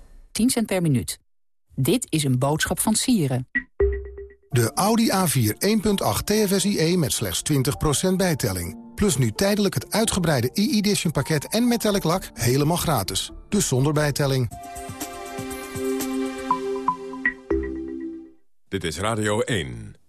10 cent per minuut. Dit is een boodschap van Sieren. De Audi A4 1.8 TFSIe met slechts 20% bijtelling. Plus nu tijdelijk het uitgebreide e-edition pakket en metallic lak helemaal gratis. Dus zonder bijtelling. Dit is Radio 1.